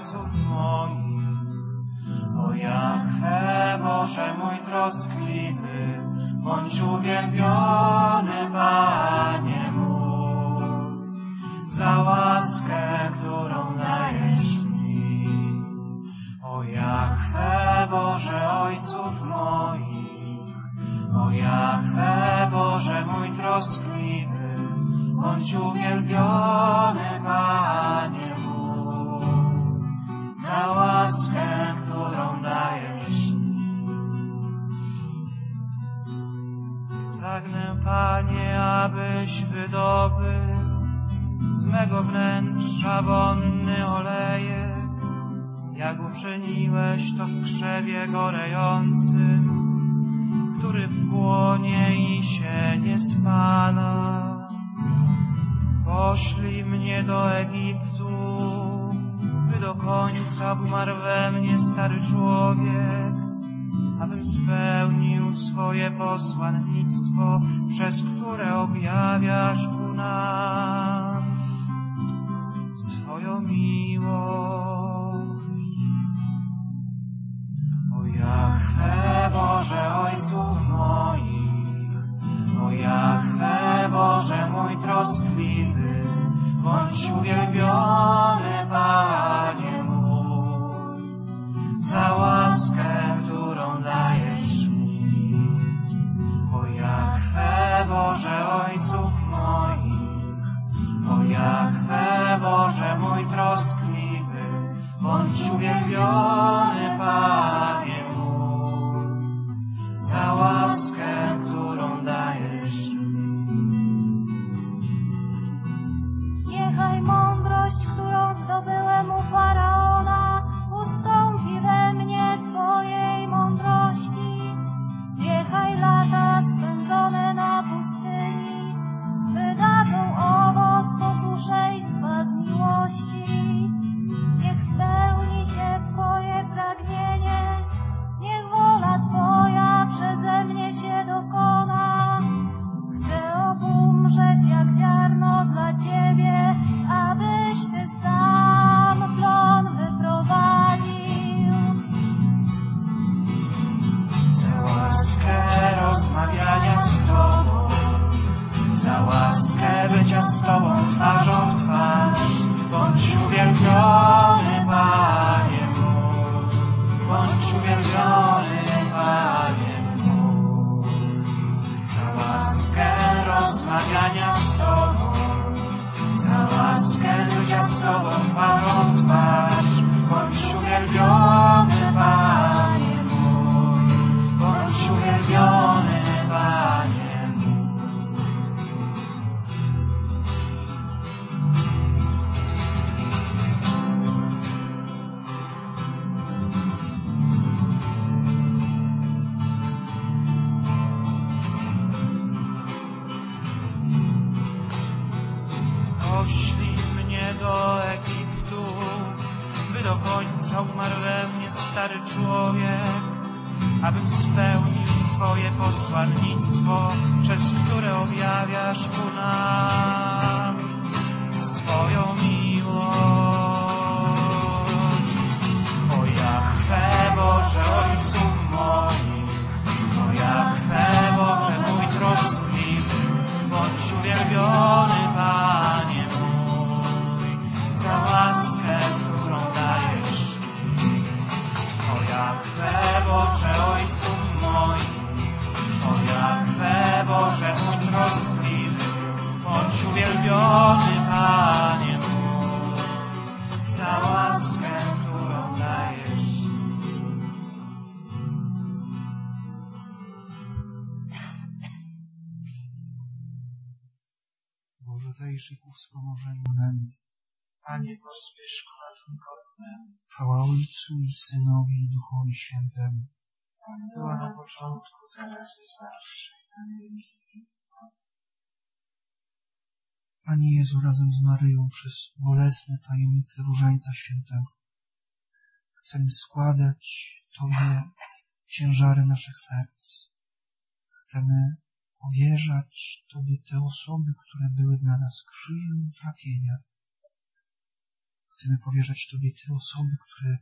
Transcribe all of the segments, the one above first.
Ojców moich. O Boże mój troskliwy, bądź uwielbiony, Panie mój, za łaskę, którą dajesz mi. O Jachwę, Boże ojców moich, o Jachwę, Boże mój troskliwy, bądź uwielbiony, łaskę, którą dajesz. Pragnę, Panie, abyś wydobył z mego wnętrza wonny olejek, jak uczyniłeś to w krzewie gorejącym, który płonie i się nie spala. Poszli mnie do Egiptu, do końca umarł we mnie stary człowiek, abym spełnił swoje posłannictwo, przez które objawiasz ku nam swoją miłość. O Jachwę, Boże Ojców moich, o Jachwę, Boże mój troskliwy, bądź uwielbiony, Panie mój, za łaskę, którą dajesz mi. O Jachwę, Boże Ojców moich, o Jachwę, Boże mój troskliwy, bądź uwielbiony, Panie mój, za łaskę, którą zdobyłem u Faraona, ustąpi we mnie Twojej mądrości. Niechaj lata spędzone na pustyni wydadzą owoc posłuszeństwa z miłości. Niech spełni się Twoje pragnienie, niech wola Twoja przeze mnie się dokona. Chcę obumrzeć jak ziarno dla Ciebie, abyś Ty sam plon wyprowadził. Za łaskę rozmawiania z Tobą, za łaskę bycia z Tobą twarzą w twarz, bądź uwielbiony, Panie mój, bądź uwielbiony, Panie rozmawiania z Tobą, za łaskę bycia z Tobą twarzą w twarz, bądź uwielbiony, człowiek, abym spełnił swoje posłannictwo, przez które objawiasz ku nam uwielbiony, Panie mój, za łaskę, którą dajesz. Boże, wejrzyj ku wspomożeniu nam. Panie, pospiesz ku ratunkowemu. Chwała Ojcu i Synowi i Duchowi Świętemu. była na początku, teraz i zawsze, i Panie Jezu, razem z Maryją przez bolesne tajemnice Różańca Świętego chcemy składać Tobie ciężary naszych serc. Chcemy powierzać Tobie te osoby, które były dla nas krzyżem trapienia. Chcemy powierzać Tobie te osoby, które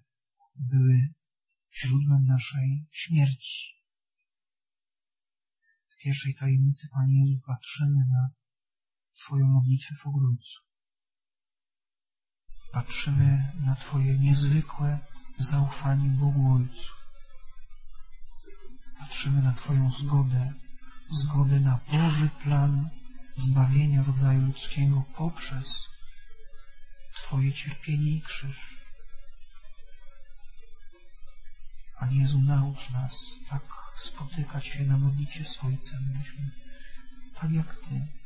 były źródłem naszej śmierci. W pierwszej tajemnicy, Panie Jezu, patrzymy na Twoją modlitwę w ogrójcu. Patrzymy na Twoje niezwykłe zaufanie Bogu Ojcu. Patrzymy na Twoją zgodę, zgodę na Boży plan zbawienia rodzaju ludzkiego poprzez Twoje cierpienie i krzyż. Panie Jezu, naucz nas tak spotykać się na modlitwie z Ojcem, myśmy, tak jak Ty,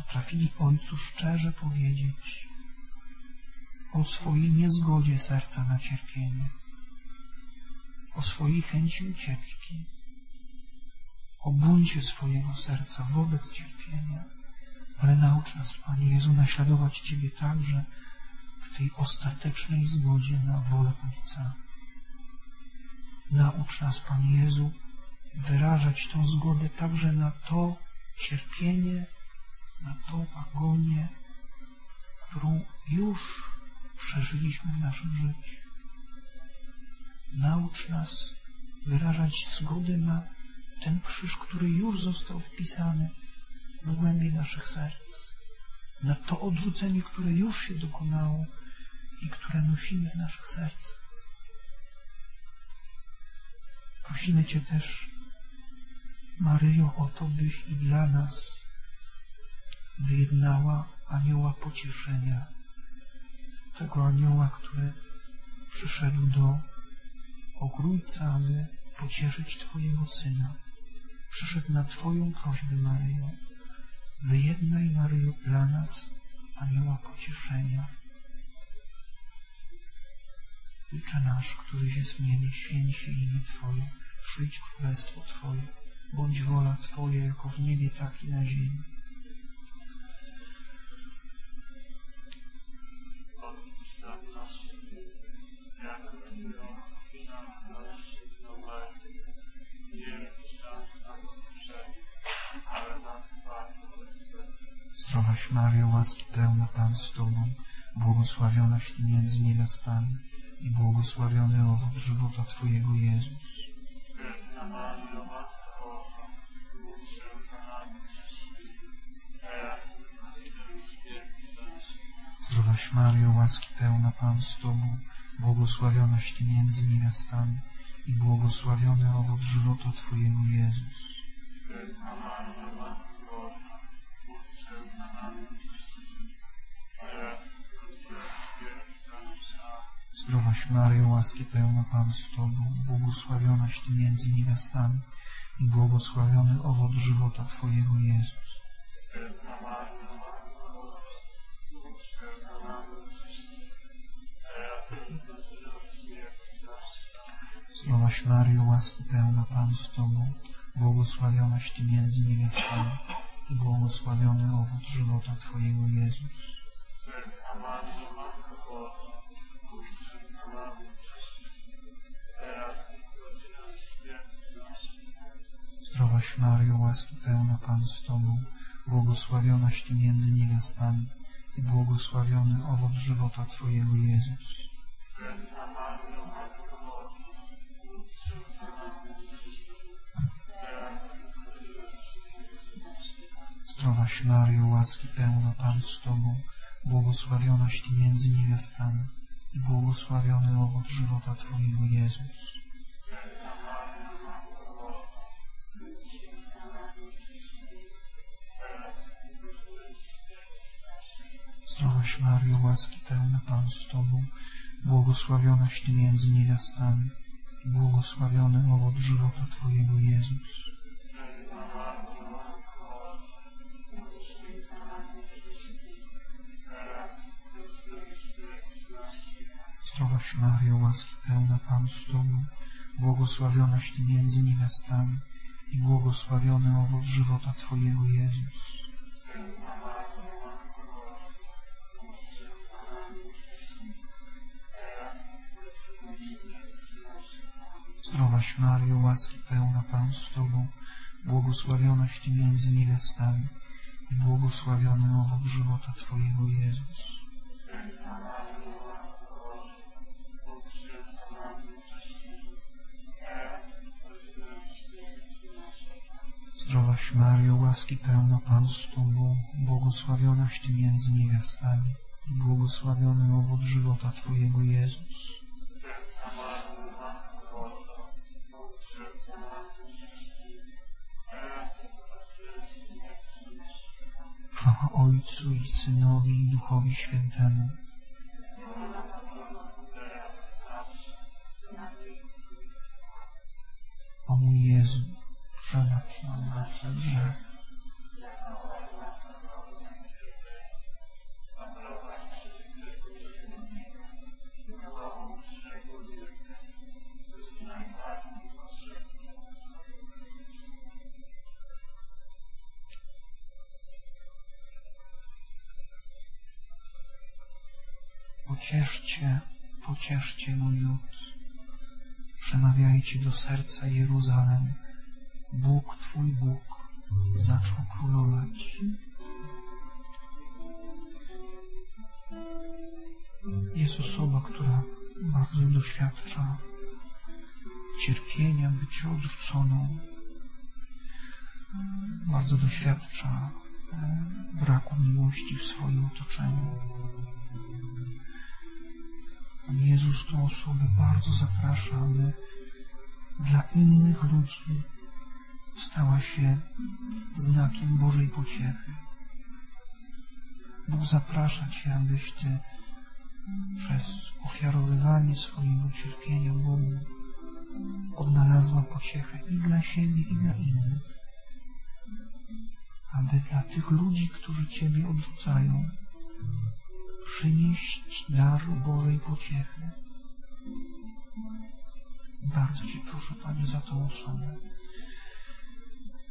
potrafili Ojcu szczerze powiedzieć o swojej niezgodzie serca na cierpienie, o swojej chęci ucieczki, o buncie swojego serca wobec cierpienia, ale naucz nas, Panie Jezu, naśladować Ciebie także w tej ostatecznej zgodzie na wolę Ojca. Naucz nas, Panie Jezu, wyrażać tą zgodę także na to cierpienie, na tą agonię, którą już przeżyliśmy w naszym życiu. Naucz nas wyrażać zgodę na ten krzyż, który już został wpisany w głębie naszych serc, na to odrzucenie, które już się dokonało i które nosimy w naszych sercach. Prosimy Cię też, Maryjo, o to, byś i dla nas wyjednała anioła pocieszenia, tego anioła, który przyszedł do ogrójca, aby pocieszyć Twojego Syna. Przyszedł na Twoją prośbę, Maryjo. Wyjednaj, Maryjo, dla nas anioła pocieszenia. Ojcze nasz, któryś jest w niebie, święć się imię Twoje, przyjdź królestwo Twoje, bądź wola Twoja jako w niebie, tak i na ziemi. Zdrowaś Mario, łaski pełna Pan z Tobą, błogosławionaś Ty między niewiastami i błogosławiony owoc żywota Twojego Jezus. Zdrowaś Mario, łaski pełna Pan z Tobą, błogosławionaś Ty między niewiastami i błogosławiony owoc żywota Twojego Jezus. Zdrowaś Maryjo, łaski pełna Pan z Tobą, błogosławionaś Ty między niewiastami i błogosławiony owoc żywota Twojego Jezus. Zdrowaś Maryjo, łaski pełna Pan z Tobą, błogosławionaś Ty między niewiastami i błogosławiony owoc żywota Twojego Jezus. Zdrowaś Maryjo, łaski pełna Pan z Tobą, błogosławionaś Ty między niewiastami i błogosławiony owoc żywota Twojego Jezus. Zdrowaś Maryjo, łaski pełna Pan z Tobą, błogosławionaś Ty między niewiastami i błogosławiony owoc żywota Twojego Jezus. Łaski pełna Pan z Tobą, błogosławionaś Ty między niewiastami błogosławiony owoc żywota Twojego Jezus. Zdrowaś Maryjo, łaski pełna Pan z Tobą, błogosławionaś Ty między niewiastami i błogosławiony owoc żywota Twojego Jezus. Zdrowaś Mario, łaski pełna Pan z Tobą, błogosławionaś Ty między niewiastami i błogosławiony owoc żywota Twojego Jezus. Zdrowaś Mario, łaski pełna Pan z Tobą, błogosławionaś Ty między niewiastami i błogosławiony owoc żywota Twojego Jezus. Ojcu i Synowi i Duchowi Świętemu. Do serca Jeruzalem. Bóg, Twój Bóg, zaczął królować. Jest osoba, która bardzo doświadcza cierpienia, bycia odrzuconą. Bardzo doświadcza e, braku miłości w swoim otoczeniu. Pan Jezus tą osobę bardzo zaprasza, aby innych ludzi stała się znakiem Bożej pociechy. Bóg zaprasza Cię, abyś Ty przez ofiarowywanie swojego cierpienia Bogu odnalazła pociechę i dla siebie, i dla innych. Aby dla tych ludzi, którzy Ciebie odrzucają, przynieść dar Bożej pociechy. Bardzo Cię proszę, Panie, za tą osobę.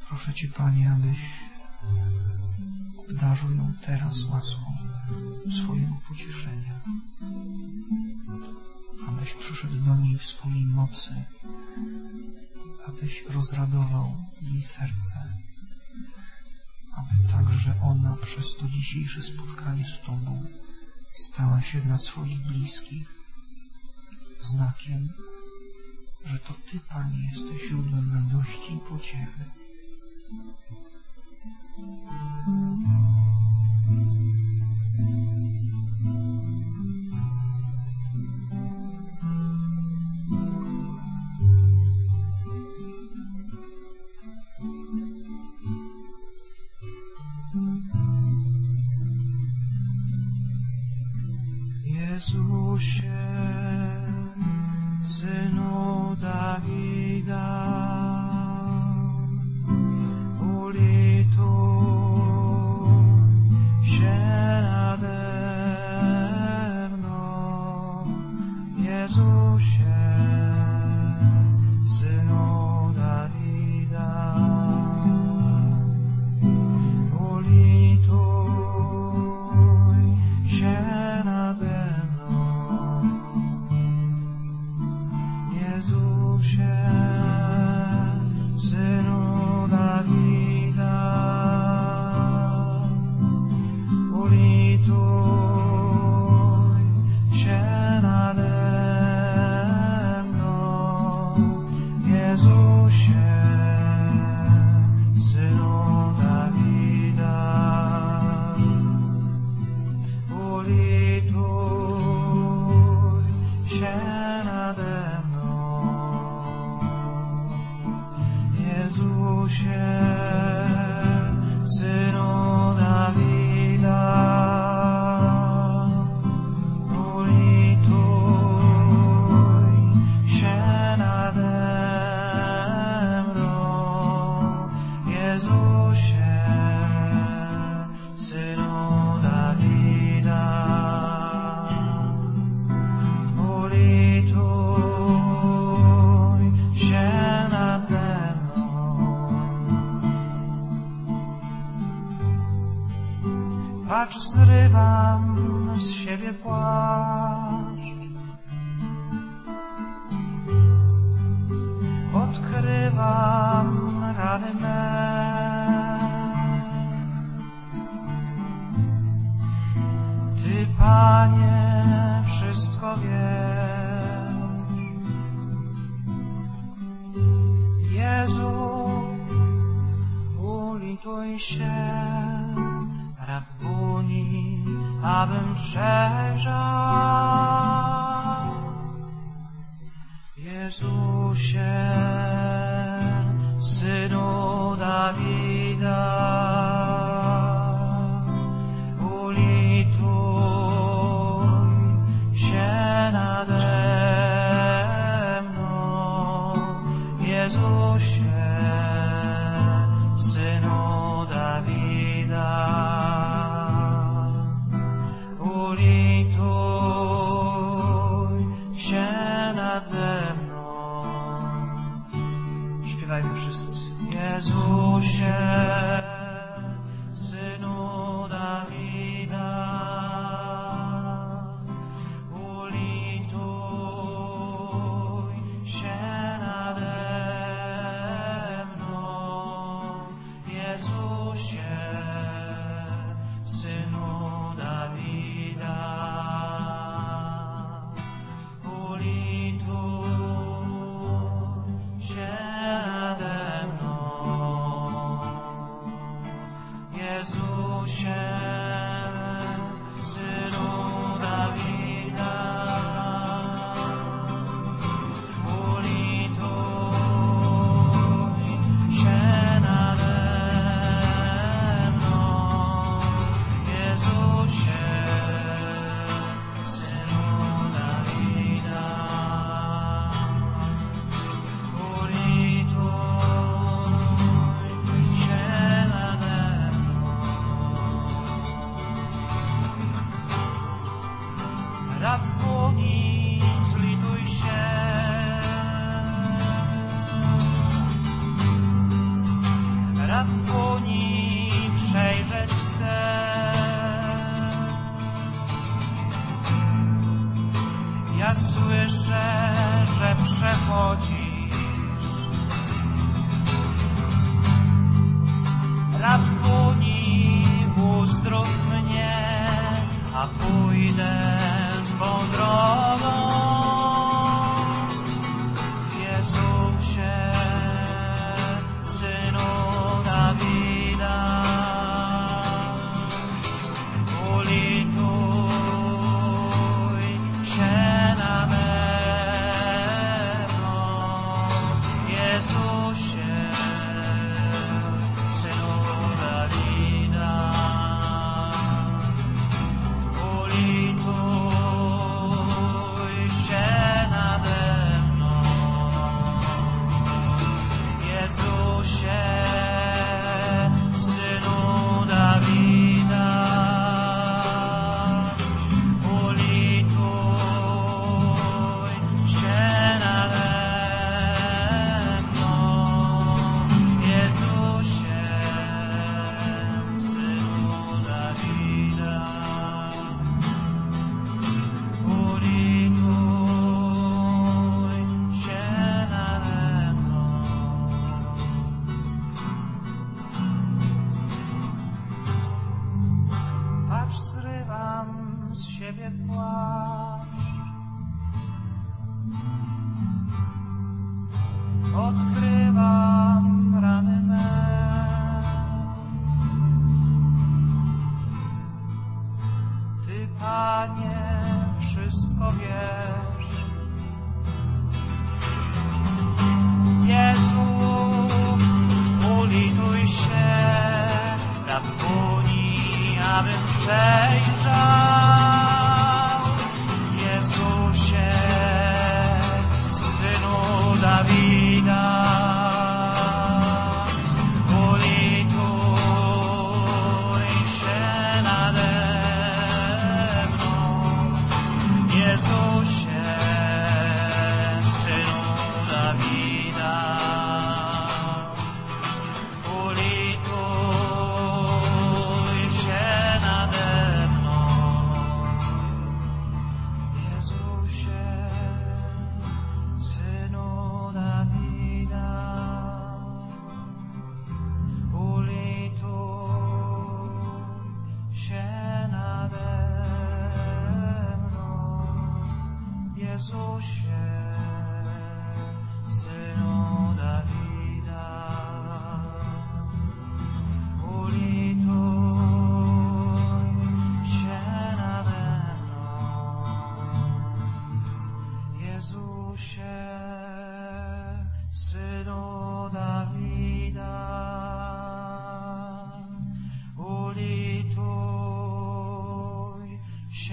Proszę Cię, Panie, abyś obdarzył ją teraz łaską swojego pocieszenia. Abyś przyszedł do niej w swojej mocy, abyś rozradował jej serce, aby także ona przez to dzisiejsze spotkanie z Tobą stała się dla swoich bliskich znakiem, że to Ty, Panie, jesteś źródłem radości i pociechy.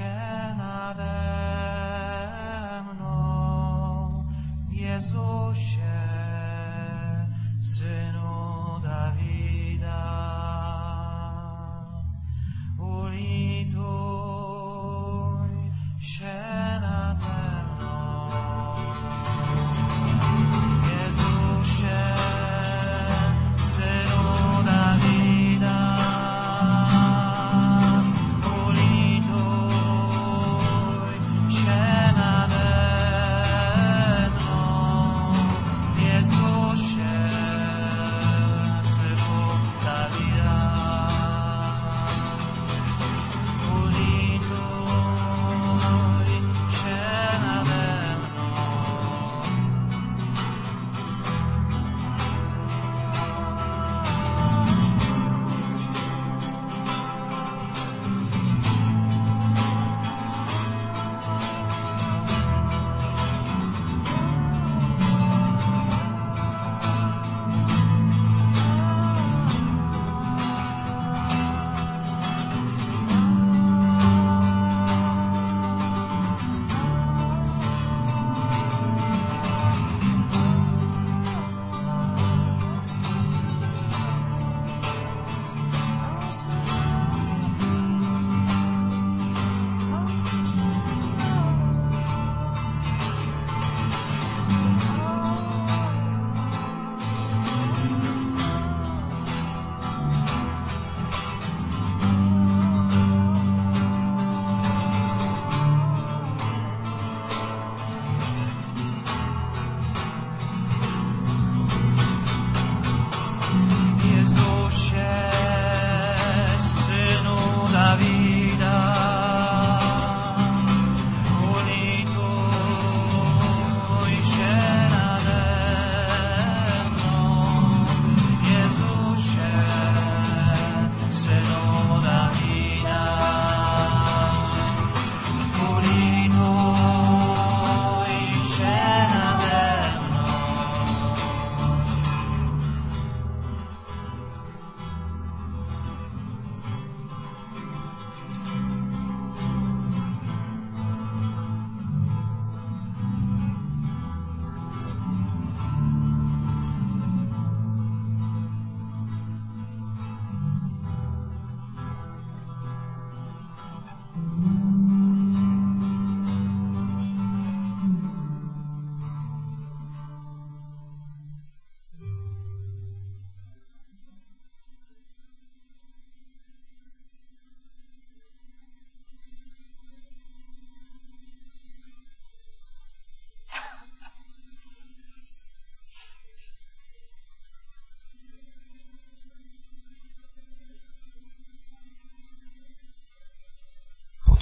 Się nade mną. Jezusie,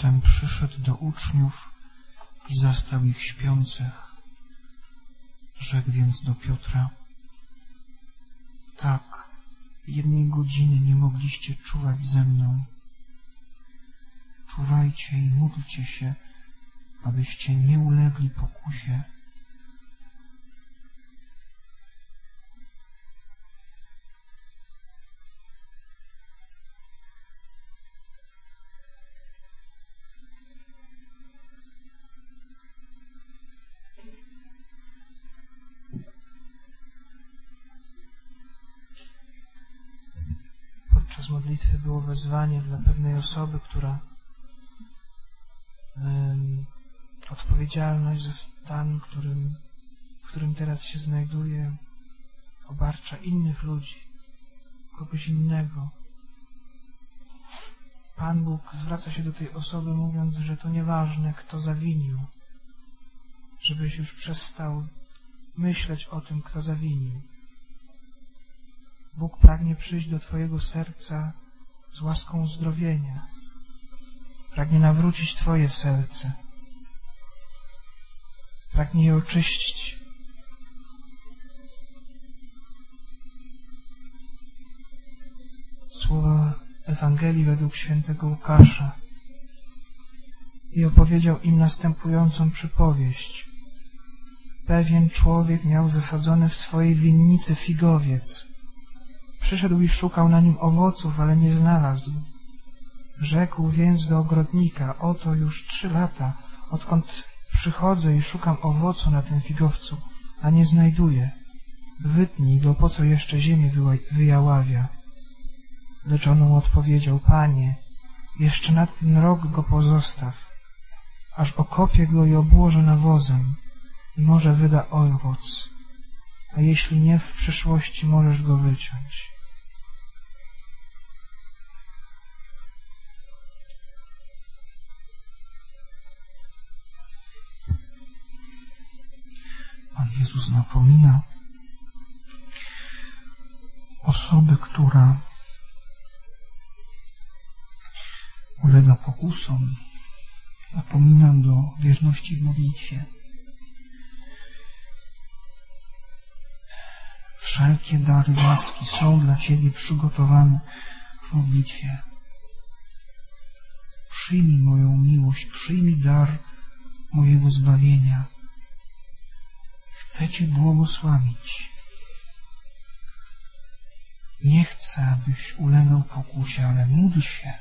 Potem przyszedł do uczniów i zastał ich śpiących. Rzekł więc do Piotra, tak, jednej godziny nie mogliście czuwać ze mną. Czuwajcie i módlcie się, abyście nie ulegli pokusie. Wezwanie dla pewnej osoby, która odpowiedzialność za stan, którym, w którym teraz się znajduje, obarcza innych ludzi, kogoś innego. Pan Bóg zwraca się do tej osoby, mówiąc, że to nieważne, kto zawinił, żebyś już przestał myśleć o tym, kto zawinił. Bóg pragnie przyjść do Twojego serca z łaską uzdrowienia. Pragnie nawrócić Twoje serce. Pragnie je oczyścić. Słowa Ewangelii według świętego Łukasza. I opowiedział im następującą przypowieść. Pewien człowiek miał zasadzony w swojej winnicy figowiec. Przyszedł i szukał na nim owoców, ale nie znalazł. Rzekł więc do ogrodnika, oto już trzy lata, odkąd przychodzę i szukam owocu na tym figowcu, a nie znajduję. Wytnij go, po co jeszcze ziemię wyjaławia. Lecz on mu odpowiedział, Panie, jeszcze na ten rok go pozostaw, aż okopię go i obłożę nawozem i może wyda owoc, a jeśli nie, w przyszłości możesz go wyciąć. Jezus napomina osobę, która ulega pokusom, napomina do wierności w modlitwie. Wszelkie dary łaski są dla Ciebie przygotowane w modlitwie. Przyjmij moją miłość, przyjmij dar mojego zbawienia. Chcę Cię błogosławić. Nie chcę, abyś ulegał pokusie, ale módl się.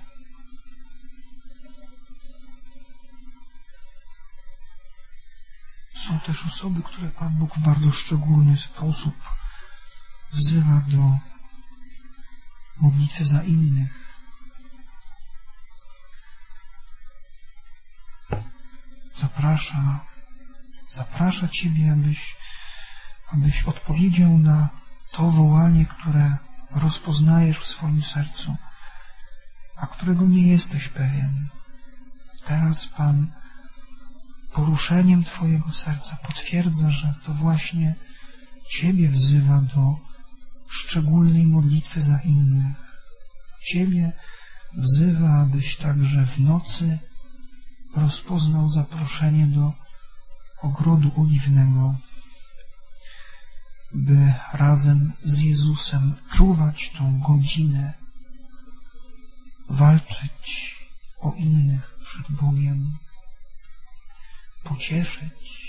Są też osoby, które Pan Bóg w bardzo szczególny sposób wzywa do modlitwy za innych. Zaprasza, zaprasza Ciebie, abyś, abyś odpowiedział na to wołanie, które rozpoznajesz w swoim sercu, a którego nie jesteś pewien. Teraz Pan poruszeniem Twojego serca potwierdza, że to właśnie Ciebie wzywa do szczególnej modlitwy za innych. Ciebie wzywa, abyś także w nocy rozpoznał zaproszenie do ogrodu oliwnego, by razem z Jezusem czuwać tą godzinę, walczyć o innych przed Bogiem, pocieszyć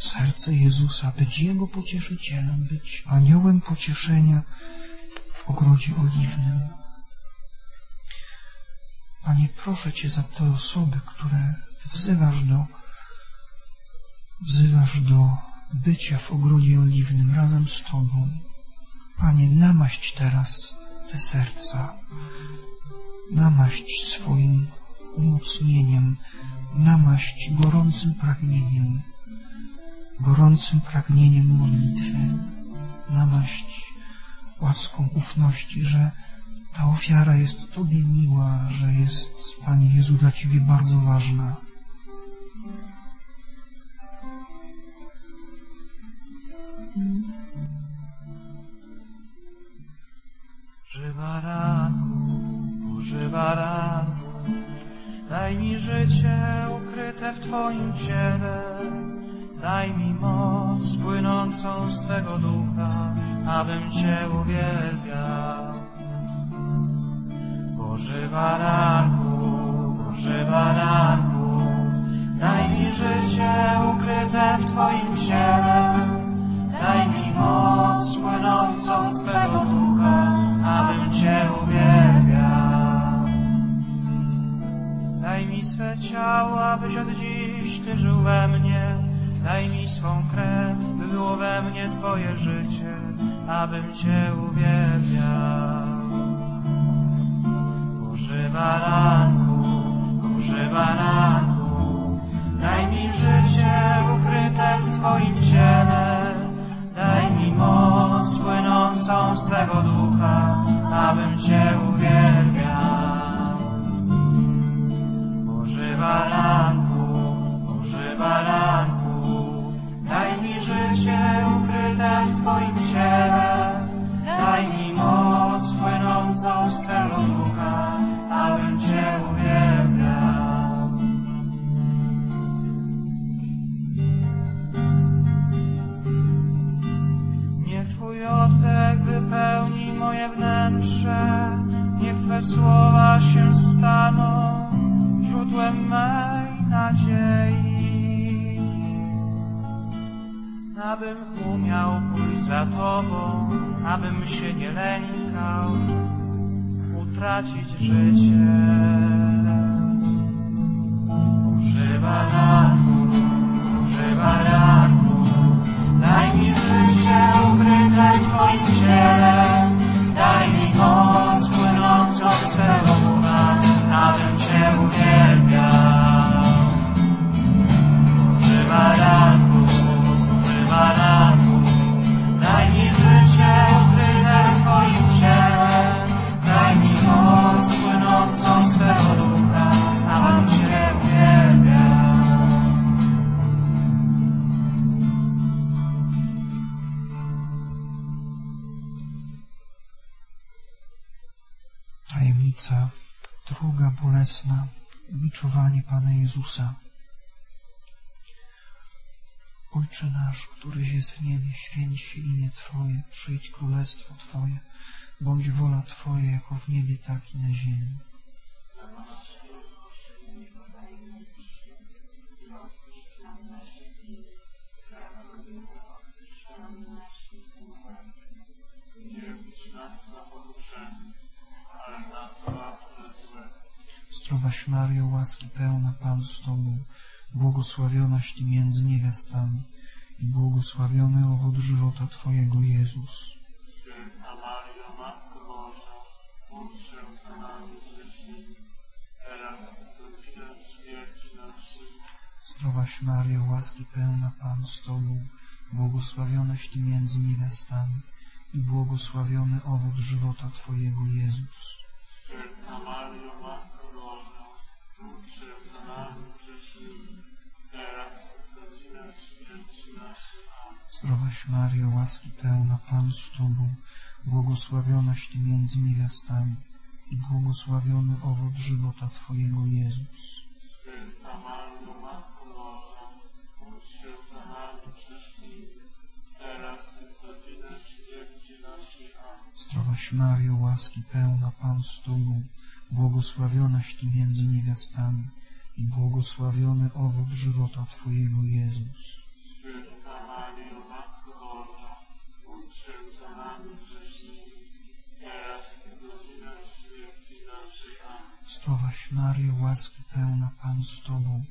serce Jezusa, być Jego pocieszycielem, być aniołem pocieszenia w ogrodzie oliwnym. Panie, proszę Cię za te osoby, które wzywasz do, wzywasz do bycia w ogrodzie oliwnym razem z Tobą. Panie, namaść teraz te serca, namaść swoim umocnieniem, namaść gorącym pragnieniem, gorącym pragnieniem modlitwy, namaść łaską ufności, że ta ofiara jest Tobie miła, że jest, Panie Jezu, dla Ciebie bardzo ważna. Żywa ranku, żywa ranku, daj mi życie ukryte w Twoim ciele. Daj mi moc płynącą z Twego ducha, abym Cię uwielbiał. Boży baranku, Boży baranku, daj mi życie ukryte w Twoim ciele. Daj mi moc płynącą z Twego ducha, abym Cię uwielbiał. Daj mi swe ciało, abyś od dziś Ty żył we mnie, Daj mi swą krew, by było we mnie Twoje życie, abym Cię uwielbiał. Boży moc płynącą z Twego ducha, abym Cię uwielbiał. Słowa się staną źródłem mej nadziei. Abym umiał pójść za Tobą, abym się nie lękał, utracić życie. Używa ranku, używa ranku, daj mi życie ukryte w Twoim ciele. cierpiał. Boży daj mi życie ukryte Twoim daj mi moc płynącą z Twego ducha, abym Cię uwielbiał. Tajemnica druga bolesna biczowanie Pana Jezusa. Ojcze nasz, któryś jest w niebie, święć się imię Twoje, przyjdź królestwo Twoje, bądź wola Twoja jako w niebie, tak i na ziemi. Zdrowaś Mario, łaski pełna, Pan z Tobą, błogosławionaś Ty między niewiastami i błogosławiony owoc żywota Twojego Jezus. Święta Mario, Matko Boża, módl się za nami grzesznymi, teraz i w godzinę śmierci naszej. Zdrowaś Mario, łaski pełna, Pan z Tobą, błogosławionaś Ty między niewiastami i błogosławiony owoc żywota Twojego Jezus. Święta Mario, Zdrowaś Mario, łaski pełna, Pan z Tobą, błogosławionaś Ty między niewiastami i błogosławiony owoc żywota Twojego Jezus. Święta Mario, Matko Boża, módl się za nami grzesznymi, teraz i w godzinę śmierci naszej. Amen. Zdrowaś Mario, łaski pełna, Pan z Tobą, błogosławionaś Ty między niewiastami i błogosławiony owoc żywota Twojego Jezus. Zdrowaś Mario, łaski pełna, Pan z Tobą,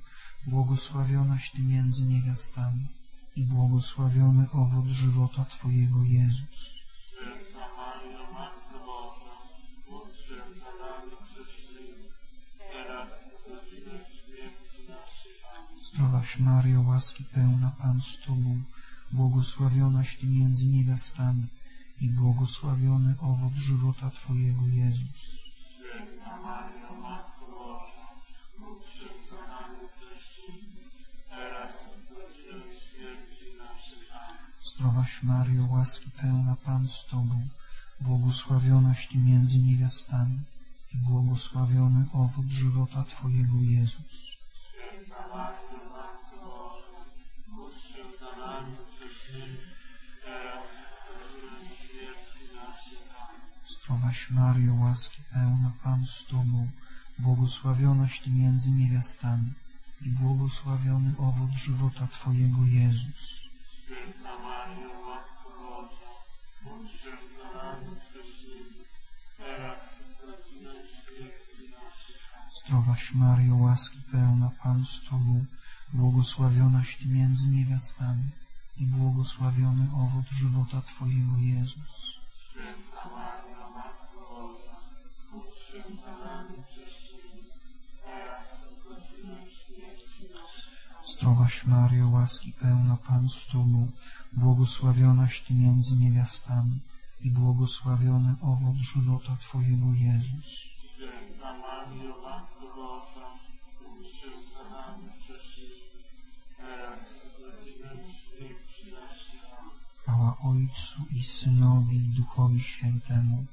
błogosławionaś Ty między niewiastami i błogosławiony owoc żywota Twojego Jezus. Zdrowaś Mario, łaski pełna, Pan z Tobą, błogosławionaś Ty między niewiastami i błogosławiony owoc żywota Twojego Jezus. Zdrowaś Mario, łaski pełna, Pan z Tobą, błogosławionaś Ty między niewiastami i błogosławiony owoc żywota Twojego Jezus. Zdrowaś Mario, łaski pełna, Pan z Tobą, błogosławionaś Ty między niewiastami i błogosławiony owoc żywota Twojego Jezus. Zdrowaś Mario, łaski pełna, Pan z Tobą, błogosławionaś Ty między niewiastami i błogosławiony owoc żywota Twojego Jezus. Święta. Zdrowaś Mario, łaski pełna, Pan z Tobą, błogosławionaś Ty między niewiastami i błogosławiony owoc żywota Twojego Jezus. Święta Chwała Ojcu i Synowi i Duchowi Świętemu.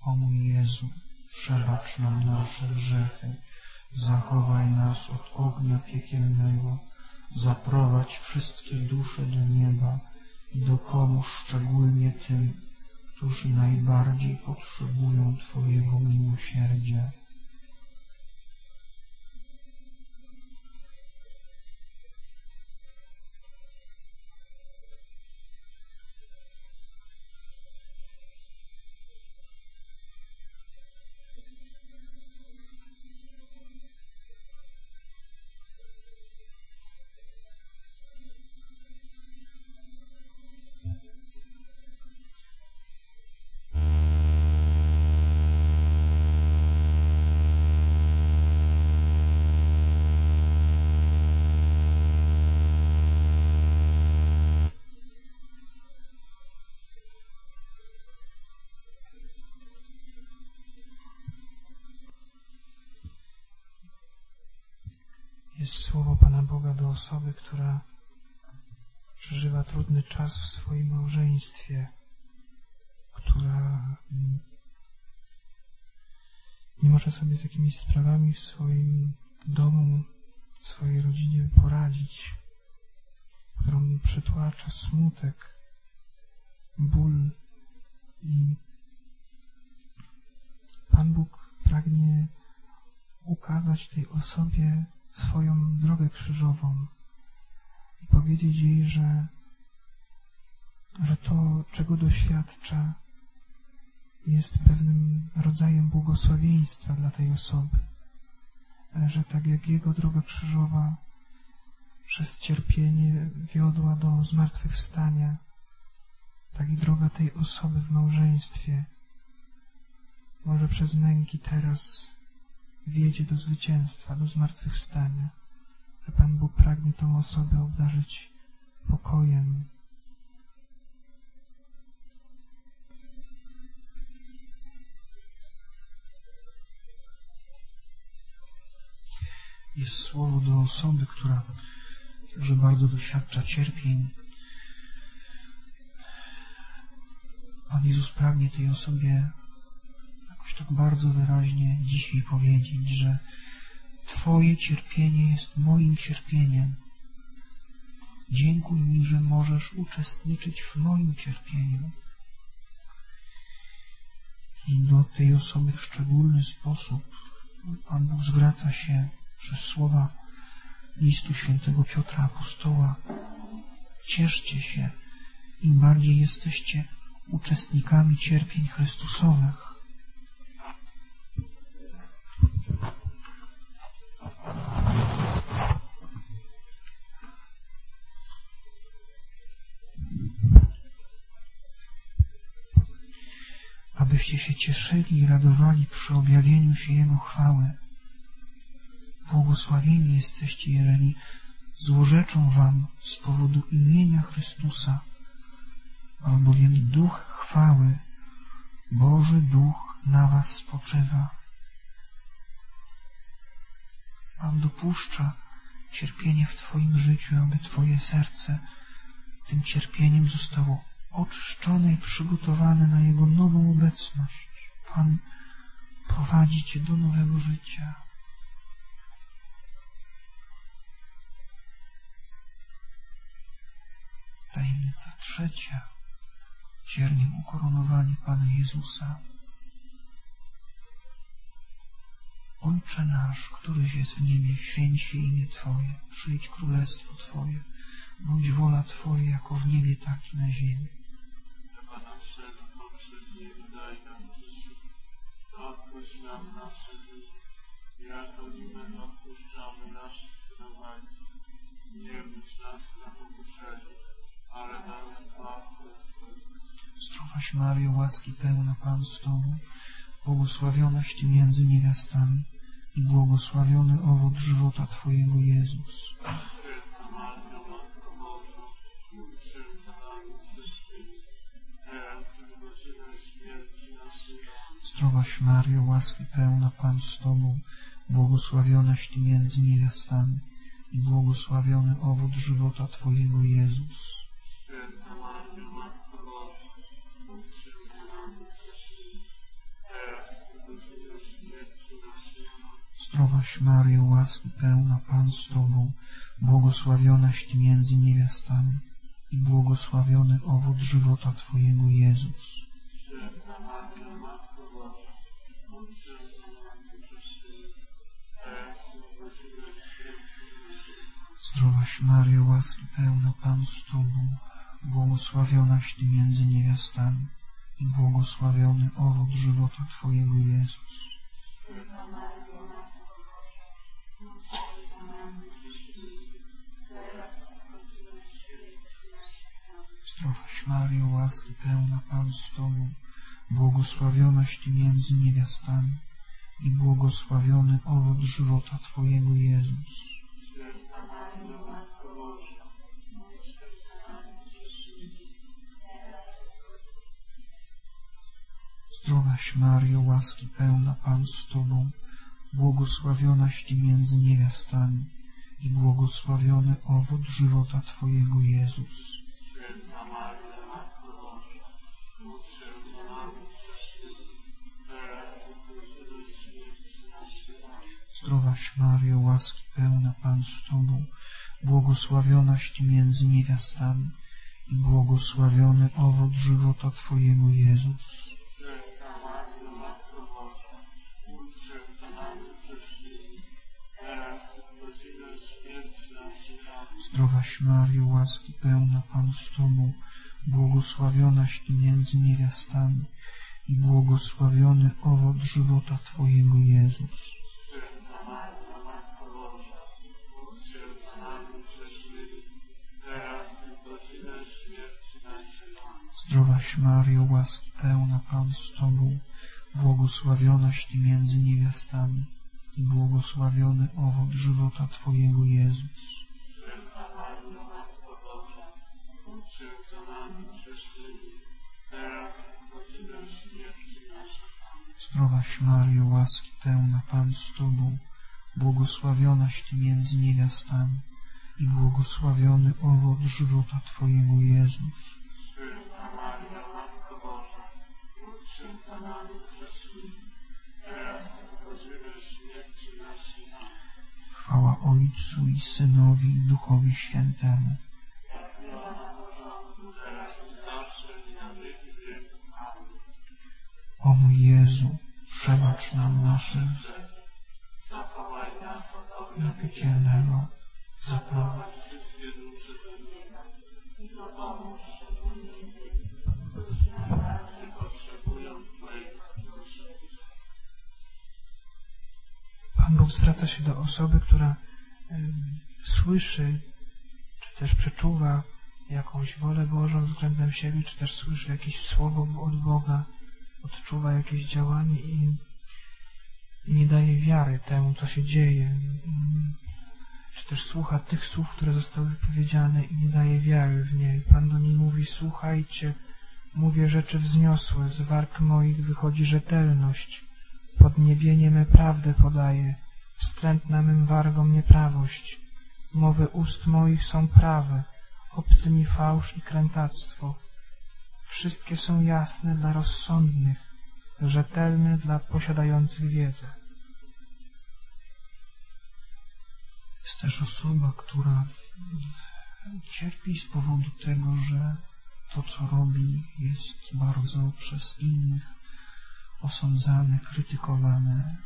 O mój Jezu, przebacz nam nasze grzechy, zachowaj nas od ognia piekielnego, zaprowadź wszystkie dusze do nieba i dopomóż szczególnie tym, którzy najbardziej potrzebują Twojego miłosierdzia. jest słowo Pana Boga do osoby, która przeżywa trudny czas w swoim małżeństwie, która nie może sobie z jakimiś sprawami w swoim domu, w swojej rodzinie poradzić, którą przytłacza smutek, ból i Pan Bóg pragnie ukazać tej osobie swoją drogę krzyżową i powiedzieć jej, że, że to, czego doświadcza, jest pewnym rodzajem błogosławieństwa dla tej osoby, że tak jak jego droga krzyżowa przez cierpienie wiodła do zmartwychwstania, tak i droga tej osoby w małżeństwie może przez męki teraz wiedzie do zwycięstwa, do zmartwychwstania, że Pan Bóg pragnie tą osobę obdarzyć pokojem. Jest słowo do osoby, która że bardzo doświadcza cierpień. Pan Jezus pragnie tej osobie jakoś tak bardzo wyraźnie dzisiaj powiedzieć, że Twoje cierpienie jest moim cierpieniem. Dziękuj mi, że możesz uczestniczyć w moim cierpieniu. I do tej osoby w szczególny sposób Pan Bóg zwraca się przez słowa listu świętego Piotra Apostoła. Cieszcie się, im bardziej jesteście uczestnikami cierpień Chrystusowych. Abyście się cieszyli i radowali przy objawieniu się Jego chwały. Błogosławieni jesteście, jeżeli złorzeczą wam z powodu imienia Chrystusa, albowiem Duch chwały, Boży Duch na was spoczywa. Pan dopuszcza cierpienie w Twoim życiu, aby Twoje serce tym cierpieniem zostało oczyszczone i przygotowane na Jego nową obecność. Pan prowadzi Cię do nowego życia. Tajemnica trzecia. Cierniem ukoronowanie Pana Jezusa. Ojcze nasz, któryś jest w niebie, święć się imię Twoje, przyjdź królestwo Twoje, bądź wola Twoja jako w niebie, tak i na ziemi. Nam nasze winy, my odpuszczamy winowajcom. Nie nas na pokuszenie, ale nas. Zdrowaś Mario, łaski pełna Pan z Tobą, błogosławionaś Ty między niewiastami i błogosławiony owoc żywota Twojego Jezus. Zdrowaś Mario, łaski pełna Pan z Tobą, błogosławionaś Ty między niewiastami i błogosławiony owoc żywota Twojego Jezus. Zdrowaś Mario, łaski pełna Pan z Tobą, błogosławionaś Ty między niewiastami i błogosławiony owoc żywota Twojego Jezus. Zdrowaś Mario, łaski pełna Pan z Tobą, błogosławionaś Ty między niewiastami i błogosławiony owoc żywota Twojego Jezus. Zdrowaś Mario, łaski pełna Pan z Tobą, błogosławionaś Ty między niewiastami i błogosławiony owoc żywota Twojego Jezus. Zdrowaś Mario, łaski pełna Pan z Tobą, błogosławionaś Ty między niewiastami i błogosławiony owoc żywota Twojego Jezus. Zdrowaś Mario, łaski pełna Pan z Tobą, błogosławionaś Ty między niewiastami i błogosławiony owoc żywota Twojego Jezus. Zdrowaś Mario, łaski pełna Pan z Tobą, błogosławionaś Ty między niewiastami i błogosławiony owoc żywota Twojego Jezus. Zdrowaś Mario, łaski pełna Pan z Tobą, błogosławionaś Ty między niewiastami i błogosławiony owoc żywota Twojego Jezus. Zdrowaś Mario, łaski pełna Pan z Tobą, błogosławionaś Ty między niewiastami i błogosławiony owoc żywota Twojego Jezus. Chwała Ojcu i Synowi i Duchowi Świętemu. O mój Jezu, przebacz nam nasze Zachowaj nas piekielnego, zaprowadź wszystkie dusze do nieba i dopomóż szczególnie potrzebują Twojej duszy. Pan Bóg zwraca się do osoby, która em, słyszy, czy też przeczuwa jakąś wolę Bożą względem siebie, czy też słyszy jakieś słowo od Boga, odczuwa jakieś działanie i, nie daje wiary temu, co się dzieje. Czy też słucha tych słów, które zostały wypowiedziane i nie daje wiary w nie. Pan do niej mówi, słuchajcie, mówię rzeczy wzniosłe, z warg moich wychodzi rzetelność. Podniebienie me prawdę podaje, wstrętna mym wargom nieprawość. Mowy ust moich są prawe, obcy mi fałsz i krętactwo. Wszystkie są jasne dla rozsądnych, rzetelne dla posiadających wiedzę. Jest też osoba, która cierpi z powodu tego, że to, co robi, jest bardzo przez innych osądzane, krytykowane.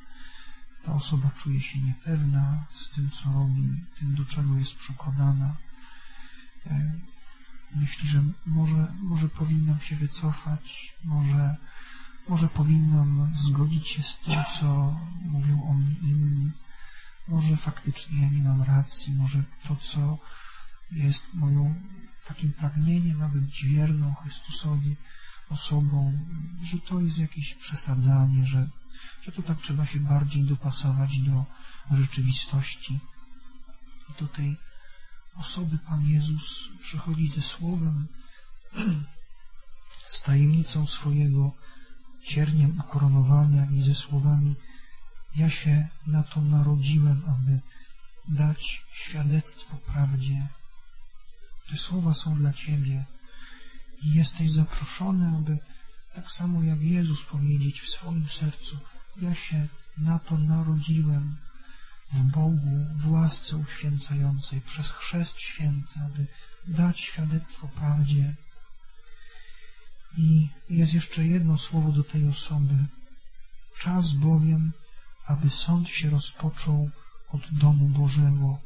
Ta osoba czuje się niepewna z tym, co robi, tym, do czego jest przekonana. Myśli, że może, może powinnam się wycofać, może, może powinnam zgodzić się z tym, co mówią o mnie inni. Może faktycznie ja nie mam racji, może to, co jest moją takim pragnieniem, aby być wierną Chrystusowi osobą, że to jest jakieś przesadzanie, że, że to tak trzeba się bardziej dopasować do rzeczywistości. I tej osoby Pan Jezus przychodzi ze słowem, z tajemnicą swojego cierniem ukoronowania i ze słowami ja się na to narodziłem, aby dać świadectwo prawdzie. Te słowa są dla Ciebie i jesteś zaproszony, aby tak samo jak Jezus powiedzieć w swoim sercu, ja się na to narodziłem w Bogu, w łasce uświęcającej, przez chrzest święty, aby dać świadectwo prawdzie. I jest jeszcze jedno słowo do tej osoby. Czas bowiem, aby sąd się rozpoczął od domu Bożego.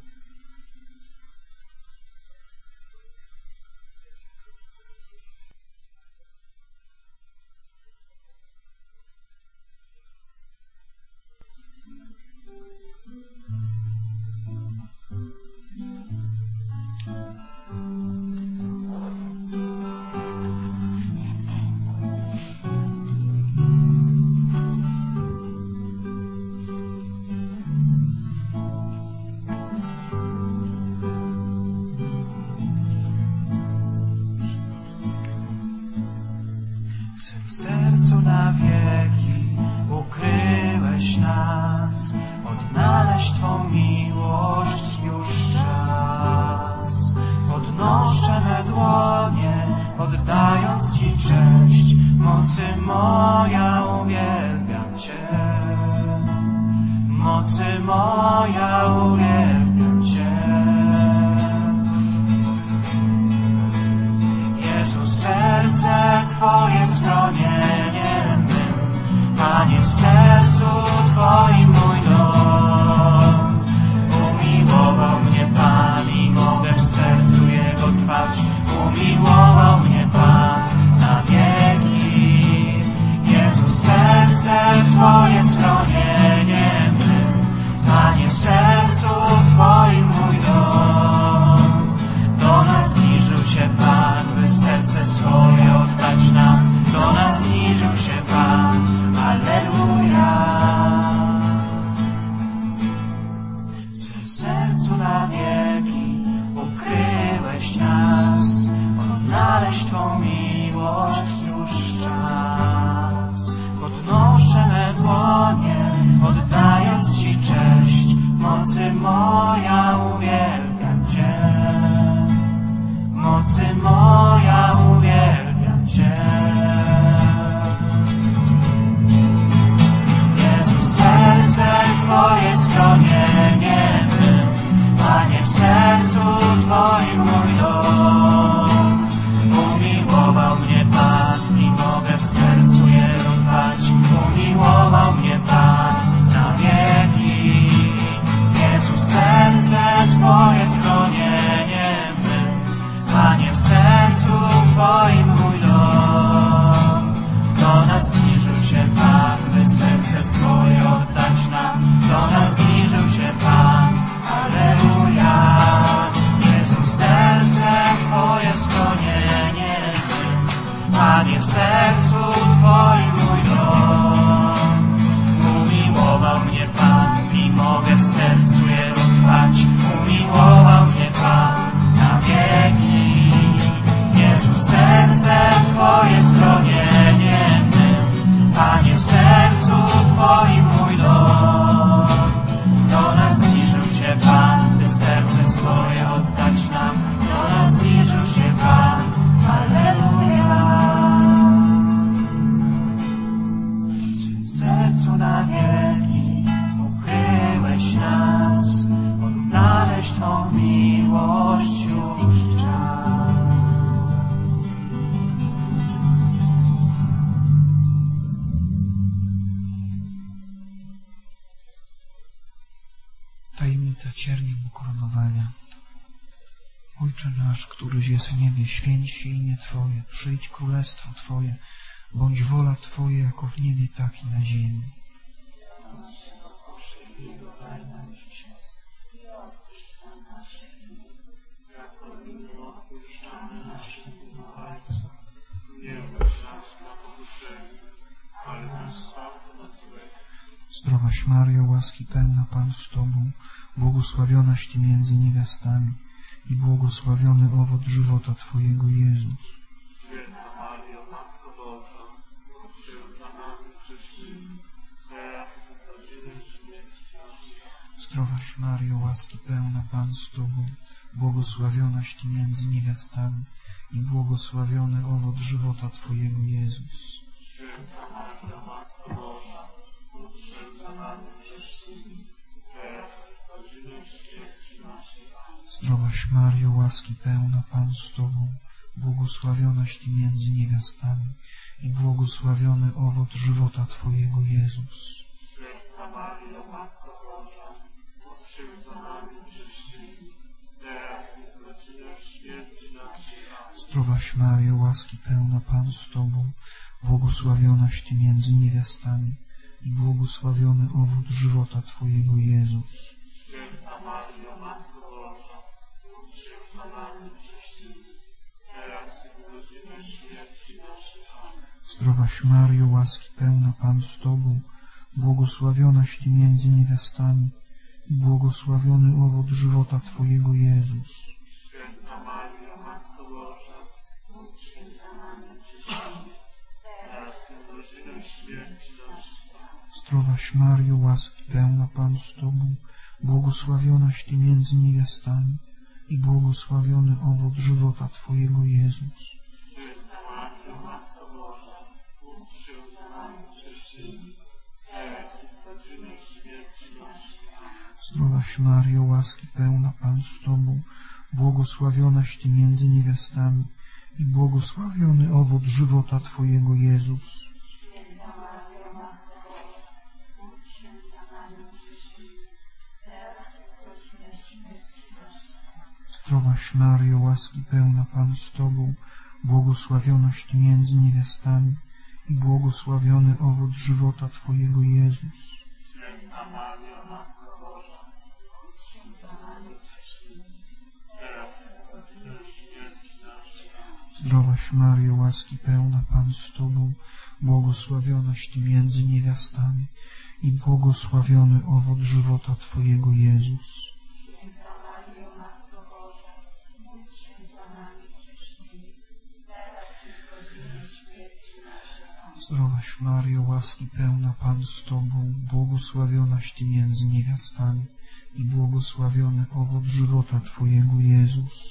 Zbaw od złego. Zdrowaś Mario, łaski pełna Pan z Tobą, błogosławionaś Ty między niewiastami i błogosławiony owoc żywota Twojego Jezus. Zdrowaś Mario, łaski pełna Pan z Tobą, błogosławionaś Ty między niewiastami i błogosławiony owoc żywota Twojego Jezus. Święta Mario, Matko Boża, za teraz. Zdrowaś Mario, łaski pełna Pan z Tobą, błogosławionaś Ty między niewiastami i błogosławiony owoc żywota Twojego Jezus. Święta Mario, Matko Zdrowaś Mario, łaski pełna Pan z Tobą, błogosławionaś Ty między niewiastami i błogosławiony owoc żywota Twojego Jezus. Święta Mario, Matko Boża, módl się za nami grzesznymi, teraz i w godzinę śmierci naszej. Amen. Zdrowaś Mario, łaski pełna Pan z Tobą, błogosławionaś Ty między niewiastami i błogosławiony owoc żywota Twojego Jezus. Zdrowaś Mario, łaski pełna Pan z Tobą, błogosławionaś Ty między niewiastami i błogosławiony owoc żywota Twojego Jezus. Zdrowaś Mario, łaski pełna Pan z Tobą, błogosławionaś Ty między niewiastami i błogosławiony owoc żywota Twojego Jezus. Zdrowaś Mario, łaski pełna Pan z Tobą, błogosławionaś Ty między niewiastami i błogosławiony owoc żywota Twojego Jezus. Zdrowaś Mario, łaski pełna Pan z Tobą, błogosławionaś Ty między niewiastami i błogosławiony owoc żywota Twojego Jezus. Zdrowaś Mario, łaski pełna Pan z Tobą, błogosławionaś Ty między niewiastami i błogosławiony owoc żywota Twojego Jezus.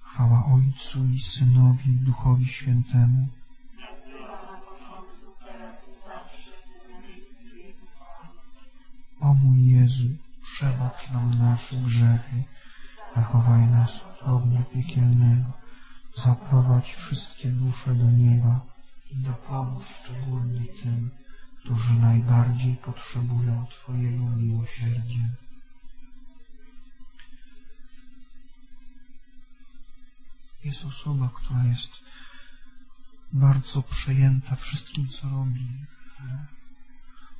Chwała Ojcu i Synowi i Duchowi Świętemu. O mój Jezu, przebacz nam nasze grzechy, zachowaj nas od ognia piekielnego, zaprowadź wszystkie dusze do nieba i dopomóż szczególnie tym, którzy najbardziej potrzebują Twojego miłosierdzia. Jest osoba, która jest bardzo przejęta wszystkim, co robi.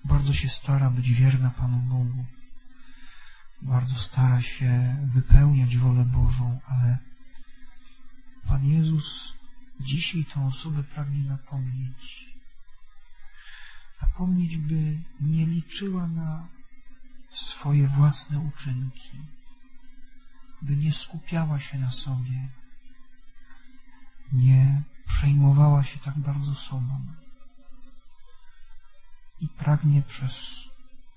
Bardzo się stara być wierna Panu Bogu. Bardzo stara się wypełniać wolę Bożą, ale Pan Jezus dzisiaj tę osobę pragnie napomnieć. Napomnieć, by nie liczyła na swoje własne uczynki, by nie skupiała się na sobie, nie przejmowała się tak bardzo sobą i pragnie przez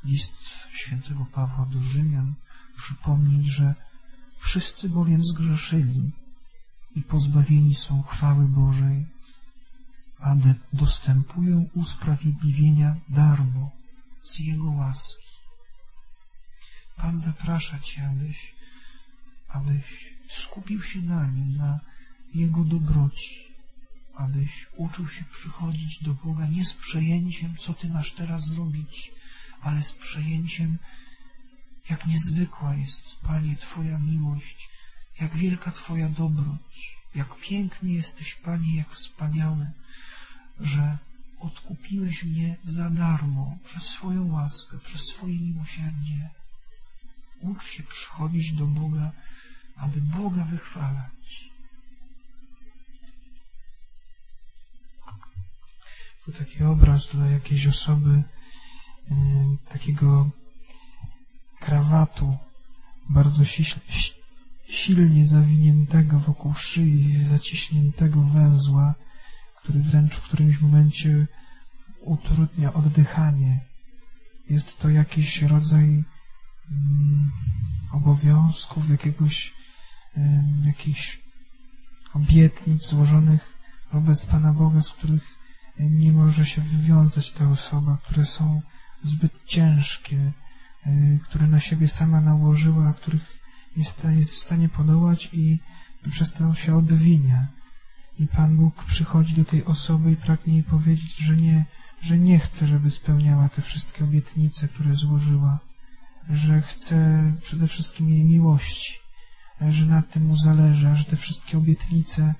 list świętego Pawła do Rzymian przypomnieć, że wszyscy bowiem zgrzeszyli i pozbawieni są chwały Bożej, a dostępują usprawiedliwienia darmo z Jego łaski. Pan zaprasza Cię, abyś, abyś skupił się na Nim, na Jego dobroci, abyś uczył się przychodzić do Boga nie z przejęciem, co Ty masz teraz zrobić, ale z przejęciem, jak niezwykła jest, Panie, Twoja miłość, jak wielka Twoja dobroć, jak piękny jesteś, Panie, jak wspaniały, że odkupiłeś mnie za darmo przez swoją łaskę, przez swoje miłosierdzie. Ucz się przychodzić do Boga, aby Boga wychwalać. To taki obraz dla jakiejś osoby, takiego krawatu, bardzo silnie zawiniętego wokół szyi, zaciśniętego węzła, który wręcz w którymś momencie utrudnia oddychanie. Jest to jakiś rodzaj mm, obowiązków, jakiegoś, y, jakichś obietnic złożonych wobec Pana Boga, z których nie może się wywiązać ta osoba, które są zbyt ciężkie, y, które na siebie sama nałożyła, a których jest, jest w stanie podołać i przez to się obwinia. I Pan Bóg przychodzi do tej osoby i pragnie jej powiedzieć, że nie, że nie chce, żeby spełniała te wszystkie obietnice, które złożyła, że chce przede wszystkim jej miłości, że na tym mu zależy, że te wszystkie obietnice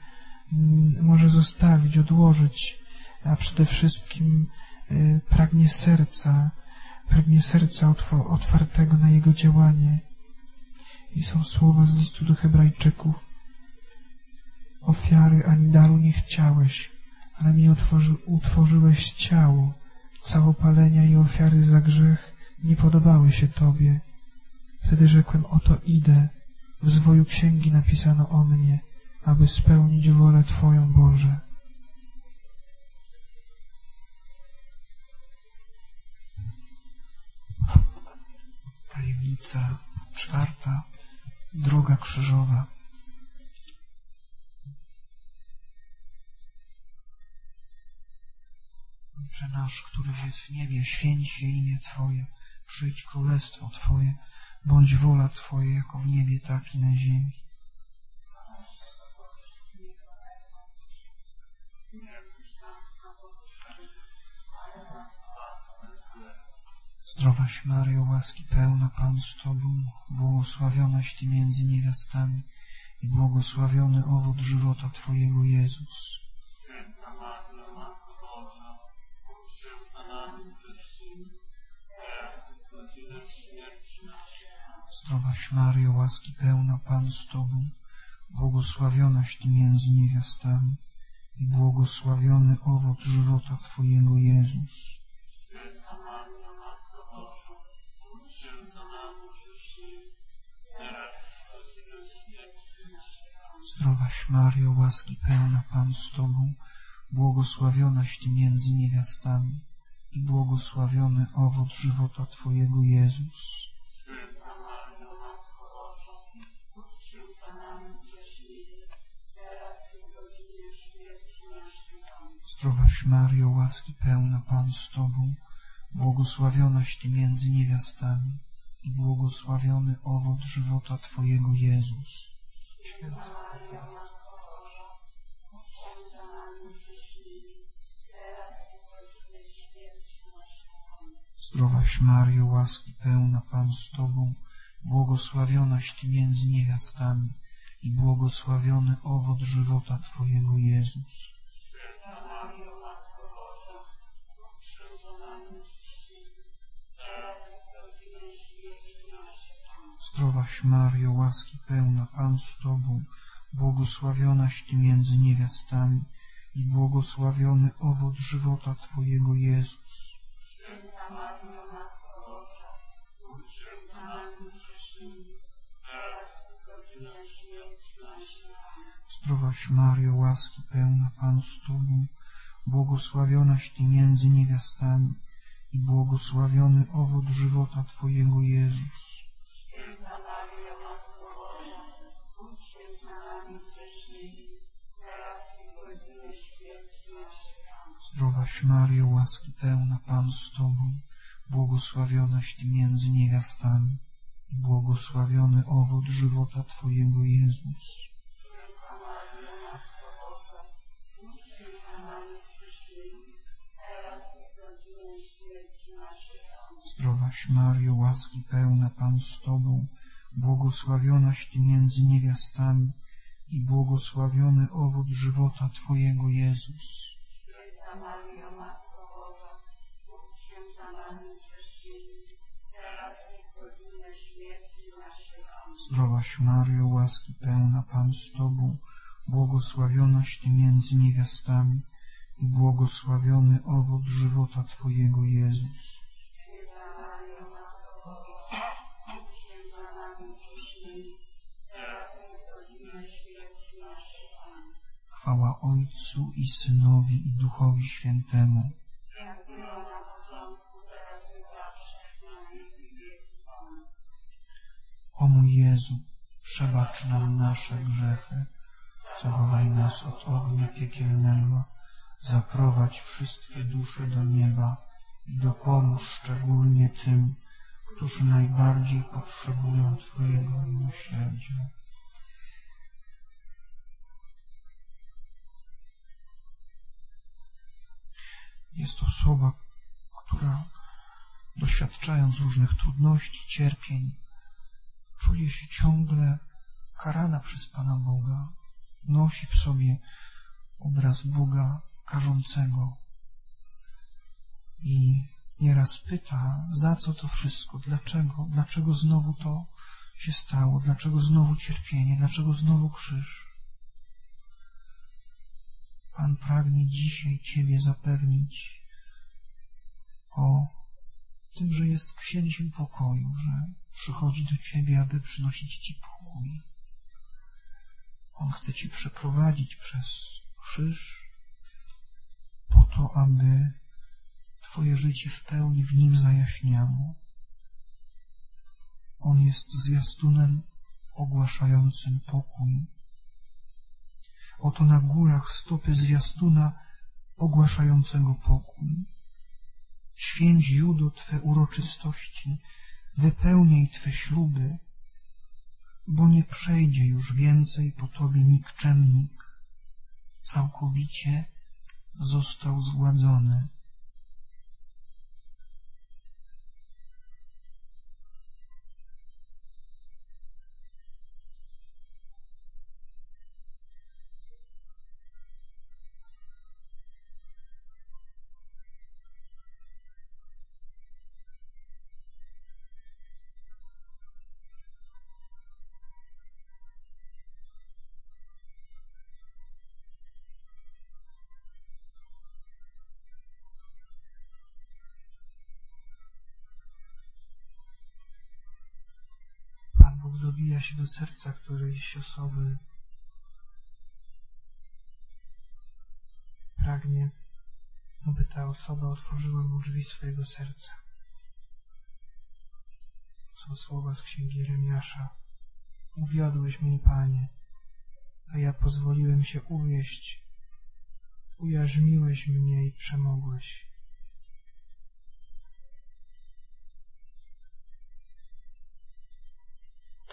mm, może zostawić, odłożyć, a przede wszystkim pragnie serca, pragnie serca otwartego na Jego działanie. I są słowa z listu do Hebrajczyków. Ofiary ani daru nie chciałeś, ale mi utworzy, utworzyłeś ciało. Całopalenia i ofiary za grzech nie podobały się Tobie. Wtedy rzekłem, oto idę. W zwoju księgi napisano o mnie, aby spełnić wolę Twoją, Boże. ulica czwarta, droga krzyżowa. Ojcze nasz, któryś jest w niebie, święć się imię Twoje, przyjdź królestwo Twoje, bądź wola Twoja jako w niebie, tak i na ziemi. Zdrowaś Maryjo, łaski pełna Pan z Tobą, błogosławionaś Ty między niewiastami i błogosławiony owoc żywota Twojego Jezus. Zdrowaś Maryjo, łaski pełna Pan z Tobą, błogosławionaś Ty między niewiastami i błogosławiony owoc żywota Twojego Jezus. Zdrowaś Maryjo, łaski pełna Pan z Tobą, błogosławionaś Ty między niewiastami i błogosławiony owoc żywota Twojego Jezus. Zdrowaś Maryjo, łaski pełna Pan z Tobą, błogosławionaś Ty między niewiastami i błogosławiony owoc żywota Twojego Jezus. Zdrowaś Maryjo, łaski pełna Pan z Tobą, błogosławionaś Ty między niewiastami i błogosławiony owoc żywota Twojego Jezus. Zdrowaś Maryjo, łaski pełna Pan z Tobą, błogosławionaś Ty między niewiastami i błogosławiony owoc żywota Twojego Jezus. Zdrowaś Maryjo, łaski pełna Pan z Tobą, błogosławionaś Ty między niewiastami i błogosławiony owoc żywota Twojego Jezus. Zdrowaś Maryjo, łaski pełna Pan z Tobą, błogosławionaś Ty między niewiastami i błogosławiony owoc żywota Twojego Jezus. Zdrowaś Maryjo, łaski pełna Pan z Tobą, błogosławionaś Ty między niewiastami i błogosławiony owoc żywota Twojego Jezus. Zdrowaś Maryjo, łaski pełna Pan z Tobą, błogosławionaś Ty między niewiastami i błogosławiony owoc żywota Twojego Jezus. Chwała Ojcu i Synowi i Duchowi Świętemu, Jak było na początku, teraz i zawsze, na wieki wieków. Amen. O mój Jezu, przebacz nam nasze grzechy, zachowaj nas od ognia piekielnego, zaprowadź wszystkie dusze do nieba i dopomóż szczególnie tym, którzy najbardziej potrzebują Twojego miłosierdzia. Jest osoba, która doświadczając różnych trudności, cierpień, czuje się ciągle karana przez Pana Boga, nosi w sobie obraz Boga karzącego i nieraz pyta, za co to wszystko, dlaczego, dlaczego znowu to się stało, dlaczego znowu cierpienie, dlaczego znowu krzyż. Pan pragnie dzisiaj Ciebie zapewnić o tym, że jest księciem pokoju, że przychodzi do Ciebie, aby przynosić Ci pokój. On chce Ci przeprowadzić przez krzyż po to, aby Twoje życie w pełni w Nim zajaśniało. On jest zwiastunem ogłaszającym pokój. Oto na górach stopy zwiastuna ogłaszającego pokój. Święć Judo Twe uroczystości, wypełniaj Twe śluby, bo nie przejdzie już więcej po Tobie nikczemnik, całkowicie został zgładzony. Się do serca którejś osoby. Pragnie, aby ta osoba otworzyła mu drzwi swojego serca. Są słowa z księgi Jeremiasza. Uwiodłeś mnie, Panie, a ja pozwoliłem się uwieść. Ujarzmiłeś mnie i przemogłeś.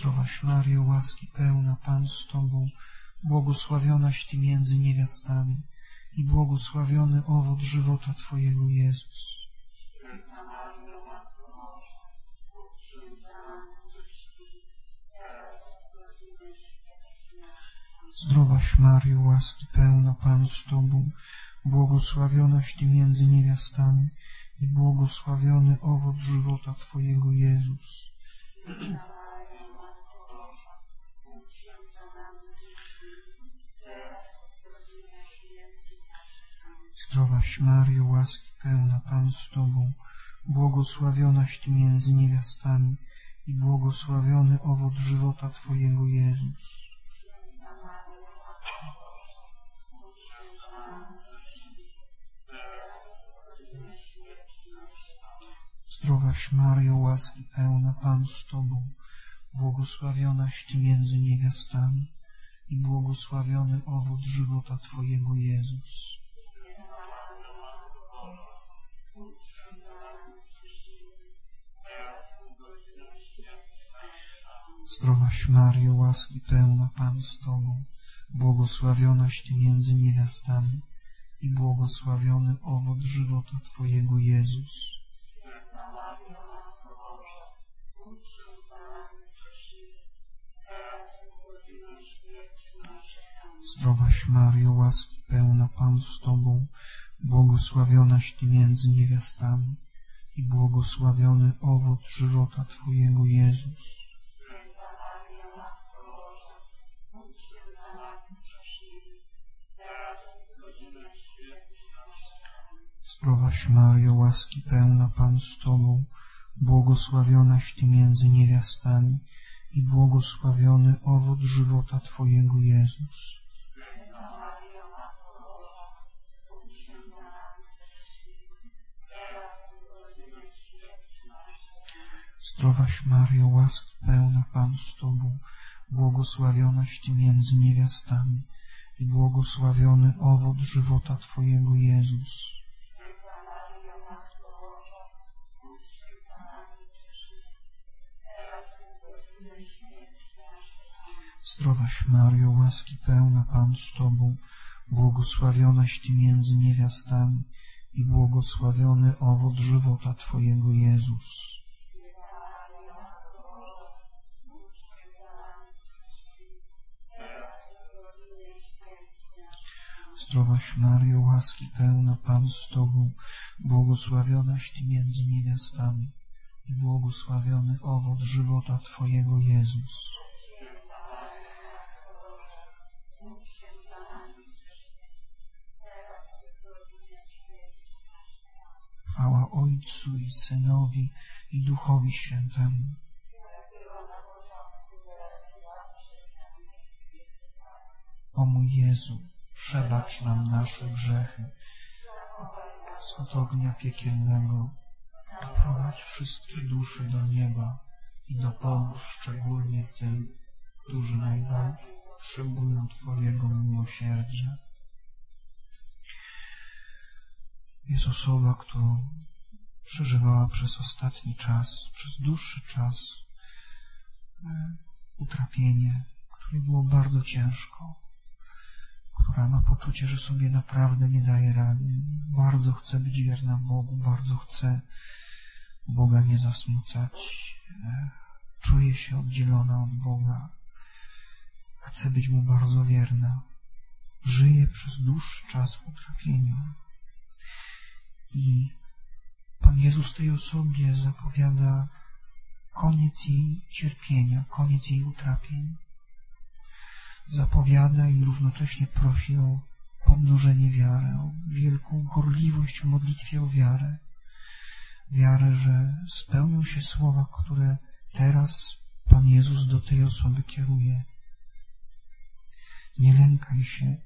Zdrowaś Mario, łaski pełna, Pan z Tobą, błogosławionaś Ty między niewiastami i błogosławiony owoc żywota Twojego Jezus. Zdrowaś Mario, łaski pełna, Pan z Tobą, błogosławionaś Ty między niewiastami i błogosławiony owoc żywota Twojego Jezus. Zdrowaś Mario, łaski pełna, Pan z Tobą, błogosławionaś Ty między niewiastami i błogosławiony owoc żywota Twojego Jezus. Zdrowaś Mario, łaski pełna, Pan z Tobą, błogosławionaś Ty między niewiastami i błogosławiony owoc żywota Twojego Jezus. Zdrowaś Mario, łaski pełna, Pan z Tobą, błogosławionaś Ty między niewiastami i błogosławiony owoc żywota Twojego Jezus. Zdrowaś Mario, łaski pełna, Pan z Tobą, błogosławionaś Ty między niewiastami i błogosławiony owoc żywota Twojego Jezus. Zdrowaś Mario, łaski pełna, Pan z Tobą, błogosławionaś Ty między niewiastami i błogosławiony owoc żywota Twojego Jezus. Zdrowaś Mario, łaski pełna, Pan z Tobą, błogosławionaś Ty między niewiastami i błogosławiony owoc żywota Twojego Jezus. Zdrowaś Mario, łaski pełna, Pan z Tobą, błogosławionaś Ty między niewiastami i błogosławiony owoc żywota Twojego Jezus. Zdrowaś Mario, łaski pełna, Pan z Tobą, błogosławionaś Ty między niewiastami i błogosławiony owoc żywota Twojego Jezus. Ojcu i Synowi i Duchowi Świętemu. O mój Jezu, przebacz nam nasze grzechy, z ognia piekielnego, doprowadź wszystkie dusze do nieba i dopomóż szczególnie tym, którzy najbardziej potrzebują Twojego miłosierdzia. Jest osoba, która przeżywała przez ostatni czas, przez dłuższy czas e, utrapienie, które było bardzo ciężko, która ma poczucie, że sobie naprawdę nie daje rady, bardzo chce być wierna Bogu, bardzo chce Boga nie zasmucać, e, czuje się oddzielona od Boga, chce być Mu bardzo wierna, żyje przez dłuższy czas w utrapieniu. I Pan Jezus tej osobie zapowiada koniec jej cierpienia, koniec jej utrapień. Zapowiada i równocześnie prosi o pomnożenie wiary, o wielką gorliwość w modlitwie o wiarę. Wiarę, że spełnią się słowa, które teraz Pan Jezus do tej osoby kieruje. Nie lękaj się,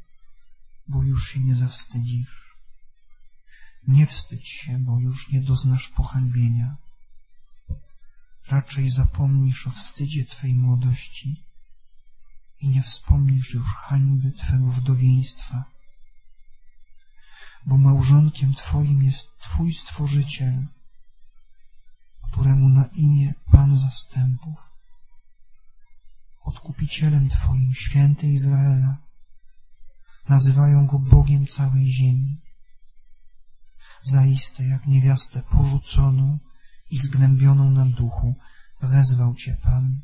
bo już się nie zawstydzisz. Nie wstydź się, bo już nie doznasz pohańbienia. Raczej zapomnisz o wstydzie Twej młodości i nie wspomnisz już hańby Twego wdowieństwa, bo małżonkiem Twoim jest Twój Stworzyciel, któremu na imię Pan Zastępów, Odkupicielem Twoim, Święty Izraela, nazywają Go Bogiem całej ziemi zaiste jak niewiastę porzuconą i zgnębioną na duchu, wezwał Cię Pan.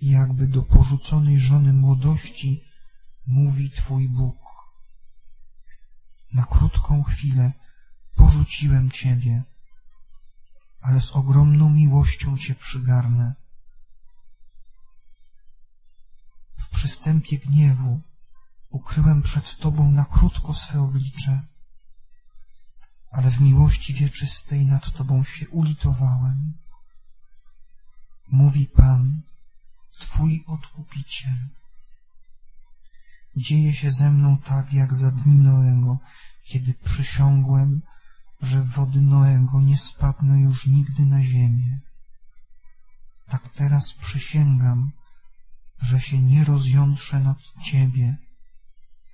I jakby do porzuconej żony młodości mówi Twój Bóg. Na krótką chwilę porzuciłem Ciebie, ale z ogromną miłością Cię przygarnę. W przystępie gniewu ukryłem przed Tobą na krótko swe oblicze ale w miłości wieczystej nad Tobą się ulitowałem. Mówi Pan, Twój Odkupiciel. Dzieje się ze mną tak, jak za dni Noego, kiedy przysiągłem, że wody Noego nie spadną już nigdy na ziemię. Tak teraz przysięgam, że się nie rozjątrze nad Ciebie,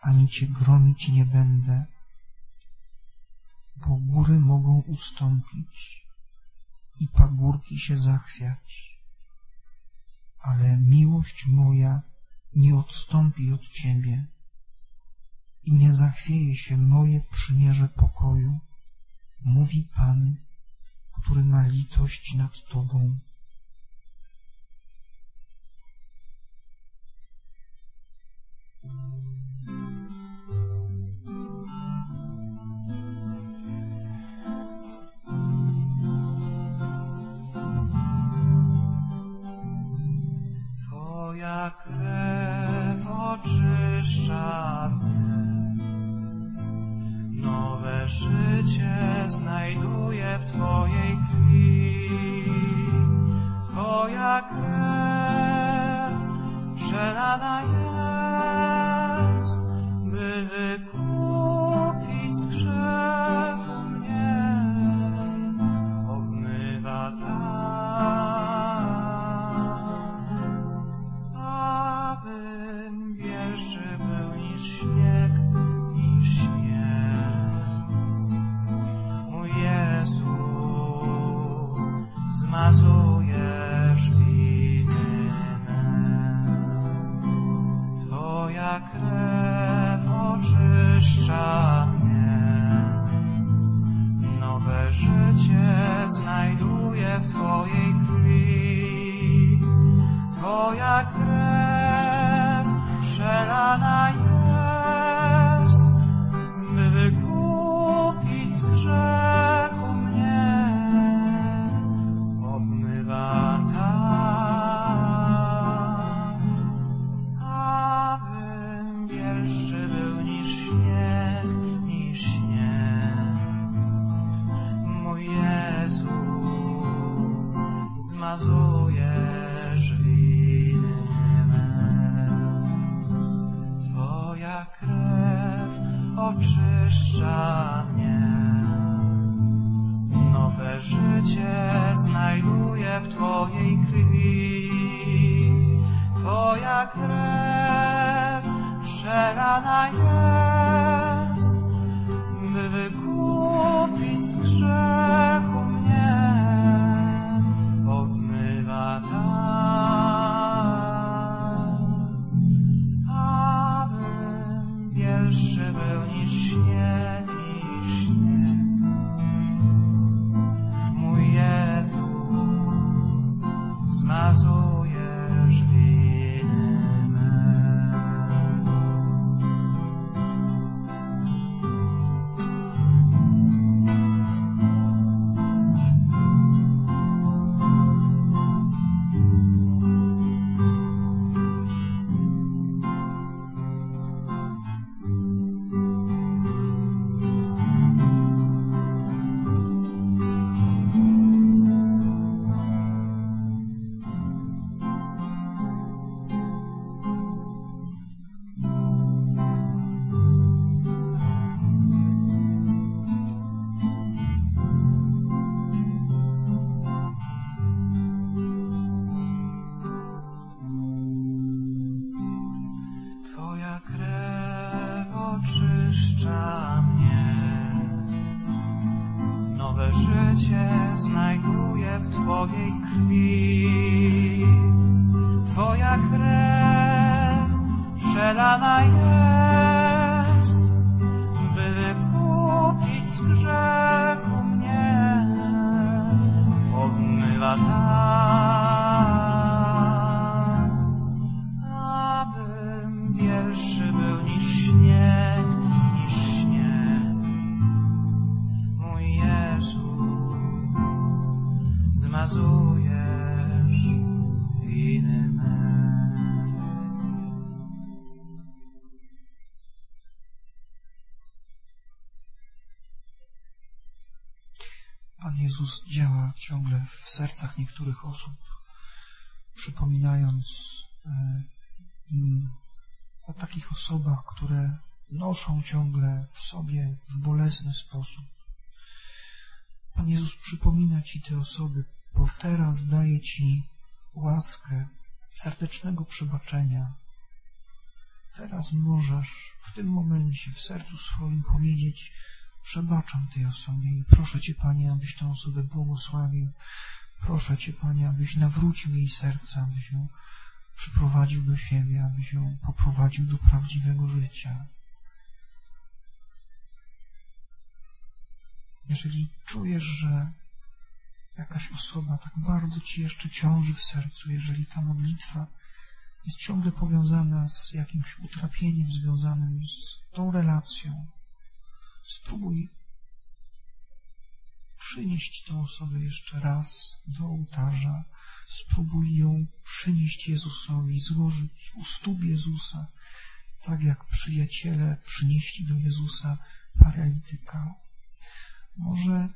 ani Cię gromić nie będę, bo góry mogą ustąpić i pagórki się zachwiać, ale miłość moja nie odstąpi od Ciebie i nie zachwieje się moje przymierze pokoju, mówi Pan, który ma litość nad Tobą. Krew oczyszcza mnie. Nowe życie znajduję w Twojej krwi. Twoja krew przelana jest, mnie. Nowe życie znajduję w Twojej krwi. Twoja krew Jezus działa ciągle w sercach niektórych osób, przypominając e, im o takich osobach, które noszą ciągle w sobie w bolesny sposób. Pan Jezus przypomina Ci te osoby, bo teraz daje Ci łaskę serdecznego przebaczenia. Teraz możesz w tym momencie w sercu swoim powiedzieć, przebaczam tej osobie i proszę Cię, Panie, abyś tę osobę błogosławił. Proszę Cię, Panie, abyś nawrócił jej serce, abyś ją przyprowadził do siebie, abyś ją poprowadził do prawdziwego życia. Jeżeli czujesz, że jakaś osoba tak bardzo Ci jeszcze ciąży w sercu, jeżeli ta modlitwa jest ciągle powiązana z jakimś utrapieniem związanym z tą relacją, spróbuj przynieść tę osobę jeszcze raz do ołtarza, spróbuj ją przynieść Jezusowi, złożyć u stóp Jezusa, tak jak przyjaciele przynieśli do Jezusa paralityka. Może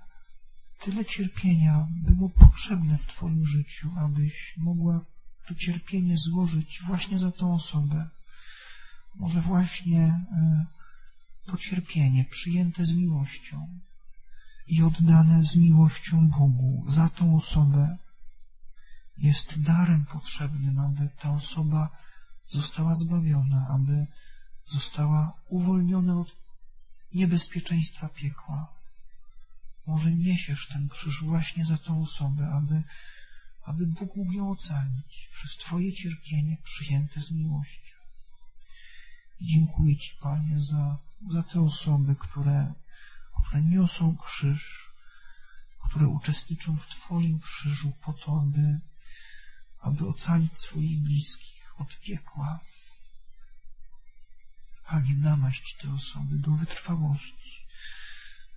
tyle cierpienia było potrzebne w Twoim życiu, abyś mogła to cierpienie złożyć właśnie za tą osobę. Może właśnie e, to cierpienie przyjęte z miłością i oddane z miłością Bogu za tą osobę jest darem potrzebnym, aby ta osoba została zbawiona, aby została uwolniona od niebezpieczeństwa piekła. Może niesiesz ten krzyż właśnie za tą osobę, aby, aby Bóg mógł ją ocalić przez Twoje cierpienie przyjęte z miłością. I dziękuję Ci, Panie, za, za te osoby, które, które niosą krzyż, które uczestniczą w Twoim krzyżu po to, aby, aby ocalić swoich bliskich od piekła. Panie, namaść te osoby do wytrwałości.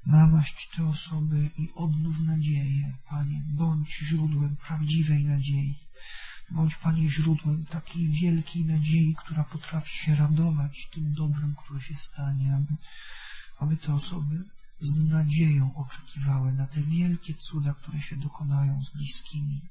Namaść te osoby i odnów nadzieję. Panie, bądź źródłem prawdziwej nadziei. Bądź, Panie, źródłem takiej wielkiej nadziei, która potrafi się radować tym dobrem, które się stanie, aby, aby te osoby z nadzieją oczekiwały na te wielkie cuda, które się dokonają z bliskimi.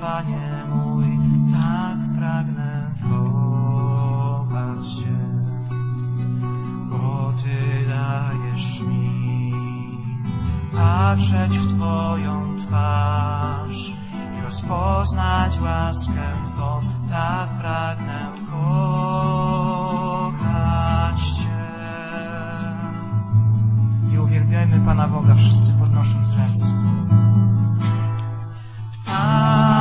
Panie mój, tak pragnę, pokaż się, bo Ty dajesz mi patrzeć w Twoją twarz i rozpoznać łaskę Twą, tak pragnę kochać Cię. I uwielbiajmy Pana Boga wszyscy podnosząc ręce. Ah.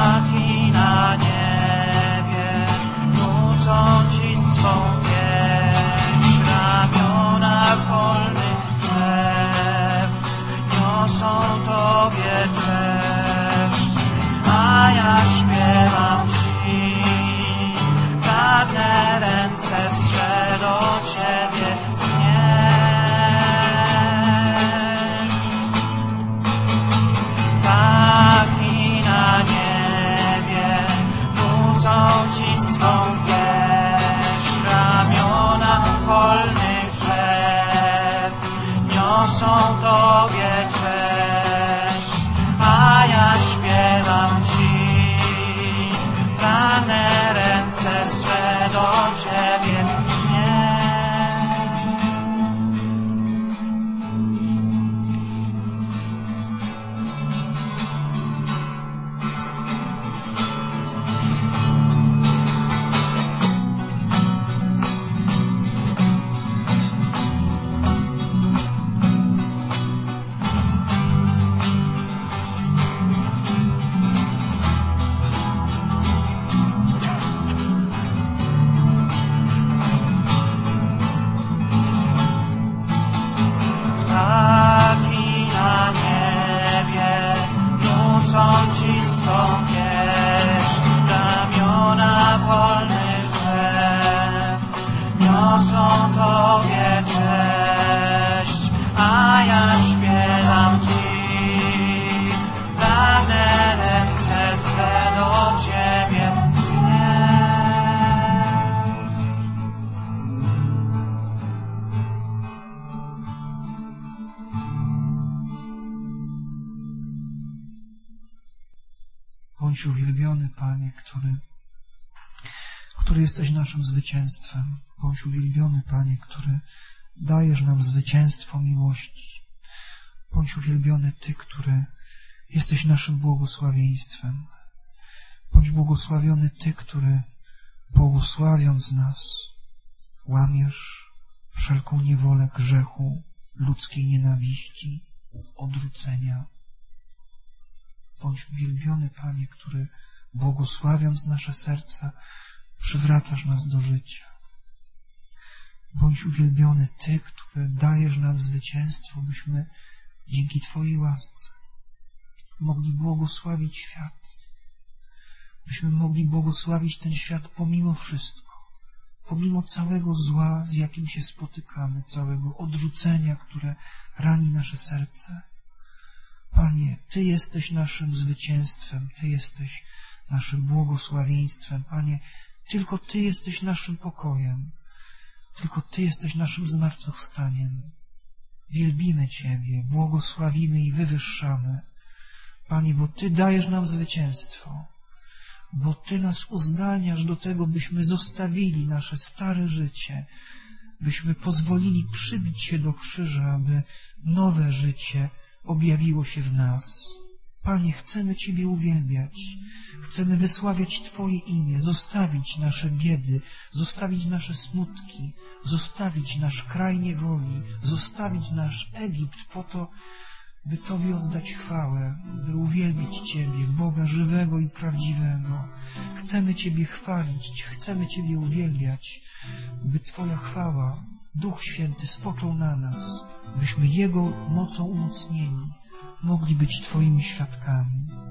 Powiesz ramiona wolnych drzew Niosą Tobie cześć A ja śpiewam Ci Żadne ręce strzelą powiedz. Panie, który, który jesteś naszym zwycięstwem. Bądź uwielbiony, Panie, który dajesz nam zwycięstwo miłości. Bądź uwielbiony Ty, który jesteś naszym błogosławieństwem. Bądź błogosławiony Ty, który błogosławiąc nas, łamiesz wszelką niewolę grzechu, ludzkiej nienawiści, odrzucenia. Bądź uwielbiony, Panie, który błogosławiąc nasze serca, przywracasz nas do życia. Bądź uwielbiony Ty, który dajesz nam zwycięstwo, byśmy dzięki Twojej łasce mogli błogosławić świat. Byśmy mogli błogosławić ten świat pomimo wszystko, pomimo całego zła, z jakim się spotykamy, całego odrzucenia, które rani nasze serce. Panie, Ty jesteś naszym zwycięstwem, Ty jesteś naszym błogosławieństwem. Panie, tylko Ty jesteś naszym pokojem, tylko Ty jesteś naszym zmartwychwstaniem. Wielbimy Ciebie, błogosławimy i wywyższamy. Panie, bo Ty dajesz nam zwycięstwo, bo Ty nas uzdalniasz do tego, byśmy zostawili nasze stare życie, byśmy pozwolili przybić się do krzyża, aby nowe życie objawiło się w nas. Panie, chcemy Ciebie uwielbiać, chcemy wysławiać Twoje imię, zostawić nasze biedy, zostawić nasze smutki, zostawić nasz kraj niewoli, zostawić nasz Egipt po to, by Tobie oddać chwałę, by uwielbić Ciebie, Boga żywego i prawdziwego. Chcemy Ciebie chwalić, chcemy Ciebie uwielbiać, by Twoja chwała, Duch Święty spoczął na nas, byśmy Jego mocą umocnieni mogli być Twoimi świadkami.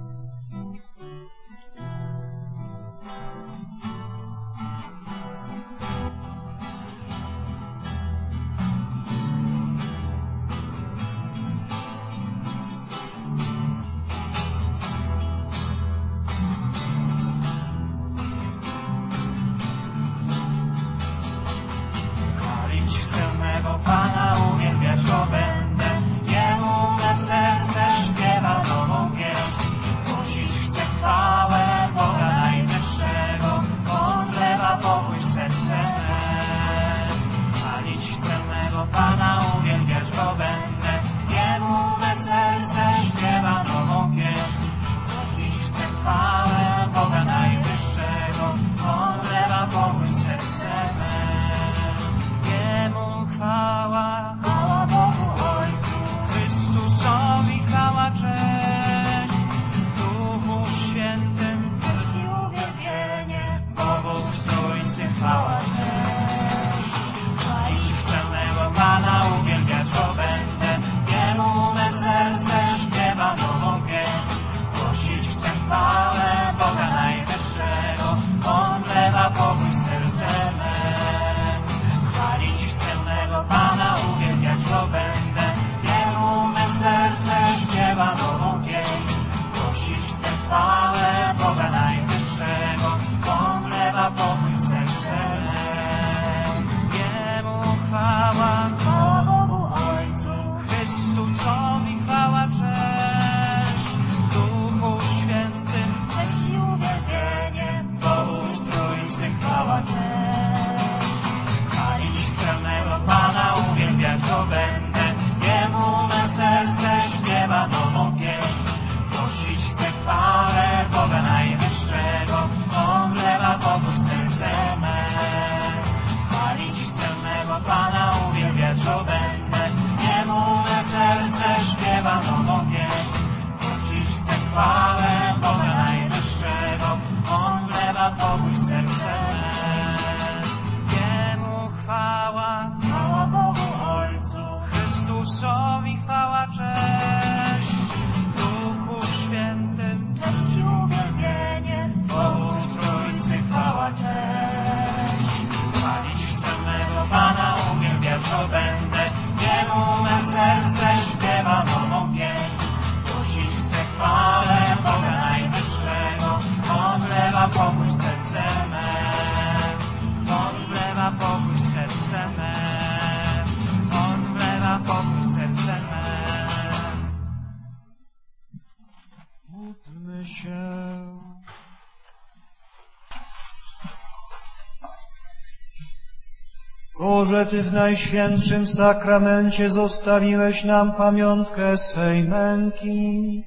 Ty w Najświętszym Sakramencie zostawiłeś nam pamiątkę swej męki.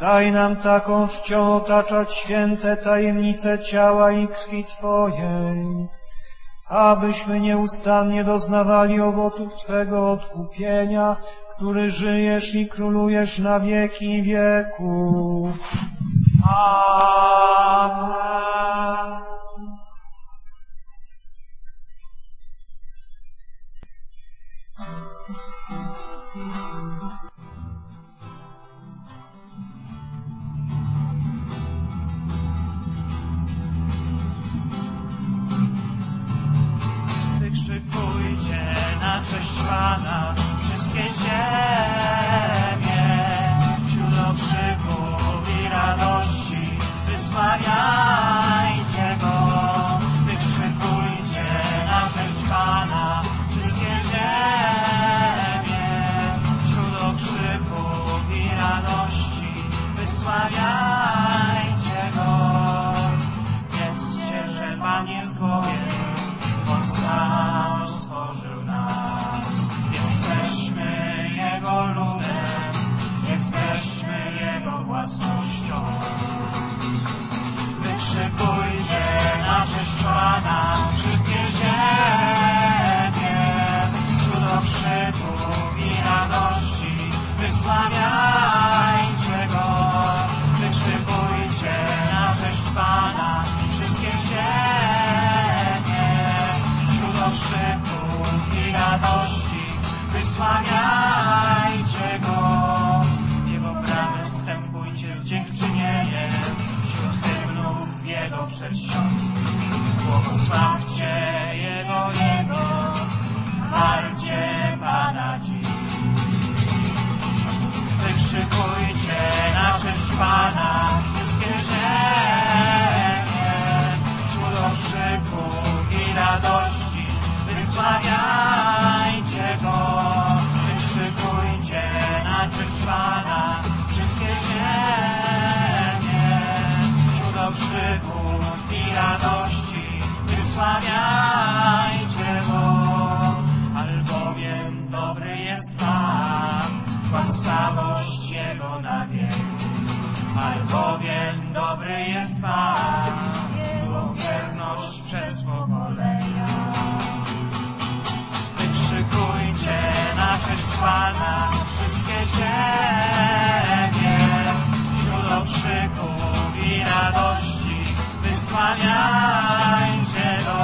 Daj nam taką czcią otaczać święte tajemnice ciała i krwi Twojej, abyśmy nieustannie doznawali owoców Twego odkupienia, który żyjesz i królujesz na wieki wieków. Amen. Na cześć Pana wszystkie ziemie. Wśród okrzyków i radości wysławiajcie Go. Wykrzykujcie na cześć Pana wszystkie ziemie. Wśród okrzyków i radości wysławiajcie Go. Wiedzcie, że Pan jest Bogiem, On sam Jego ludem, jesteśmy Jego własnością. Wykrzykujcie na cześć Pana wszystkie ziemie. Wśród i radości wysławiajcie Go. Wykrzykujcie na cześć Pana wszystkie ziemie. Wśród i radości wysławiajcie Jego przedsionku. Błogosławcie Jego imię, chwalcie Pana dziś. Wykrzykujcie na cześć Pana wszystkie ziemie. Wśród okrzyków i radości wysławiajcie wysławiajcie Go. Albowiem dobry jest Pan, łaskawość Jego na wieki. Albowiem dobry jest Pan, Jego wierność przez pokolenia. Wykrzykujcie na cześć Pana wszystkie ziemie. Wysławiajcie Go.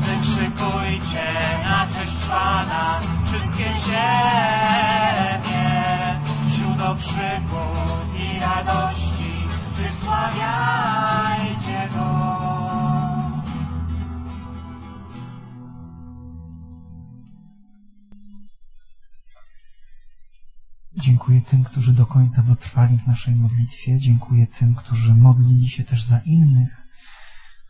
Wykrzykujcie na cześć Pana wszystkie ziemie. Wśród okrzyków i radości wysławiajcie Go. Dziękuję tym, którzy do końca dotrwali w naszej modlitwie. Dziękuję tym, którzy modlili się też za innych,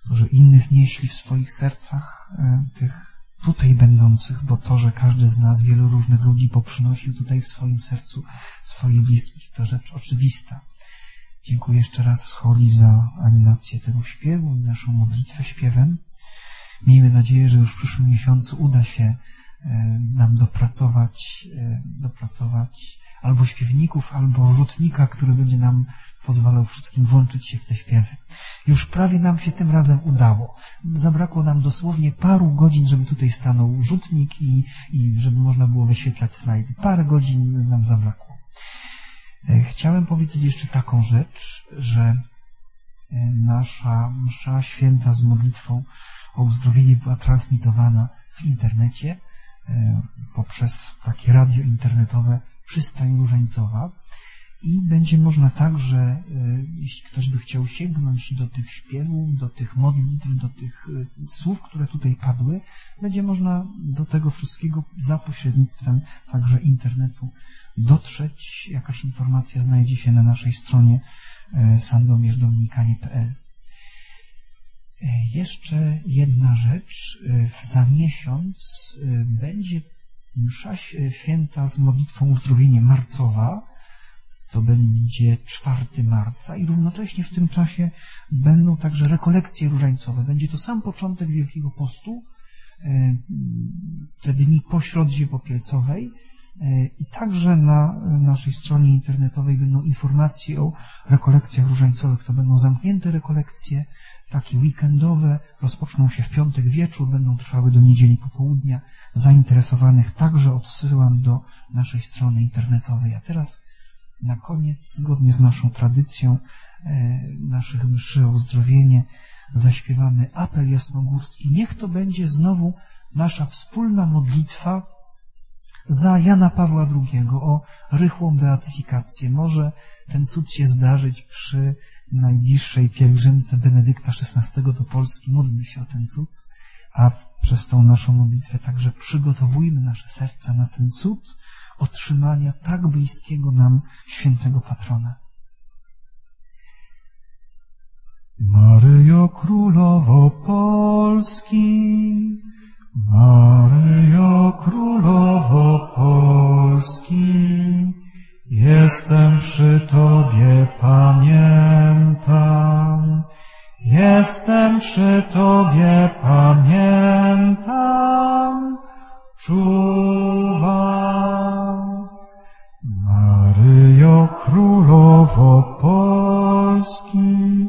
którzy innych nieśli w swoich sercach, e, tych tutaj będących, bo to, że każdy z nas wielu różnych ludzi poprzynosił tutaj w swoim sercu swoich bliskich, to rzecz oczywista. Dziękuję jeszcze raz Holi za animację tego śpiewu i naszą modlitwę śpiewem. Miejmy nadzieję, że już w przyszłym miesiącu uda się e, nam dopracować, e, dopracować albo śpiewników, albo rzutnika, który będzie nam pozwalał wszystkim włączyć się w te śpiewy. Już prawie nam się tym razem udało. Zabrakło nam dosłownie paru godzin, żeby tutaj stanął rzutnik i, i żeby można było wyświetlać slajdy. Parę godzin nam zabrakło. E, Chciałem powiedzieć jeszcze taką rzecz, że e, nasza msza święta z modlitwą o uzdrowienie była transmitowana w internecie e, poprzez takie radio internetowe Przystań Różańcowa i będzie można także, e, jeśli ktoś by chciał sięgnąć do tych śpiewów, do tych modlitw, do tych e, słów, które tutaj padły, będzie można do tego wszystkiego za pośrednictwem także internetu dotrzeć. Jakaś informacja znajdzie się na naszej stronie e, sandomierzdominikanie.pl. Jeszcze jedna rzecz. Za miesiąc będzie msza święta z modlitwą uzdrowienie marcowa. To będzie 4 marca i równocześnie w tym czasie będą także rekolekcje różańcowe. Będzie to sam początek Wielkiego Postu, e, te dni po środzie popielcowej e, i także na naszej stronie internetowej będą informacje o rekolekcjach różańcowych. To będą zamknięte rekolekcje, takie weekendowe, rozpoczną się w piątek wieczór, będą trwały do niedzieli popołudnia. Zainteresowanych także odsyłam do naszej strony internetowej. A teraz na koniec, zgodnie z naszą tradycją e, naszych mszy o uzdrowienie, zaśpiewamy apel jasnogórski. Niech to będzie znowu nasza wspólna modlitwa za Jana Pawła II o rychłą beatyfikację. Może ten cud się zdarzyć przy najbliższej pielgrzymce Benedykta XVI do Polski. Módlmy się o ten cud, a przez tą naszą modlitwę także przygotowujmy nasze serca na ten cud otrzymania tak bliskiego nam świętego patrona. Maryjo Królowo Polski, Maryjo Królowo Polski, jestem przy Tobie, pamiętam, jestem przy Tobie, pamiętam, czuwam. Maryjo Królowo Polski,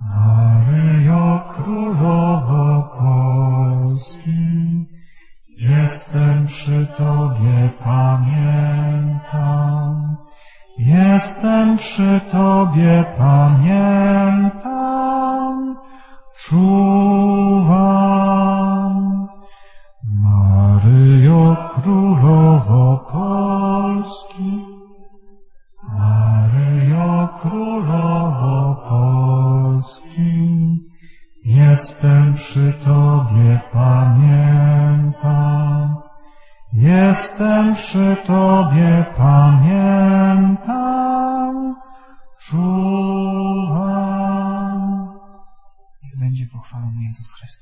Maryjo Królowo Polski, jestem przy Tobie, pamiętam. Jestem przy Tobie, pamiętam, czuwam. Maryjo Królowo Polski, Maryjo Królowo Polski, jestem przy Tobie, pamiętam. Jestem przy Tobie, pamiętam, czuwam. Niech będzie pochwalony Jezus Chrystus.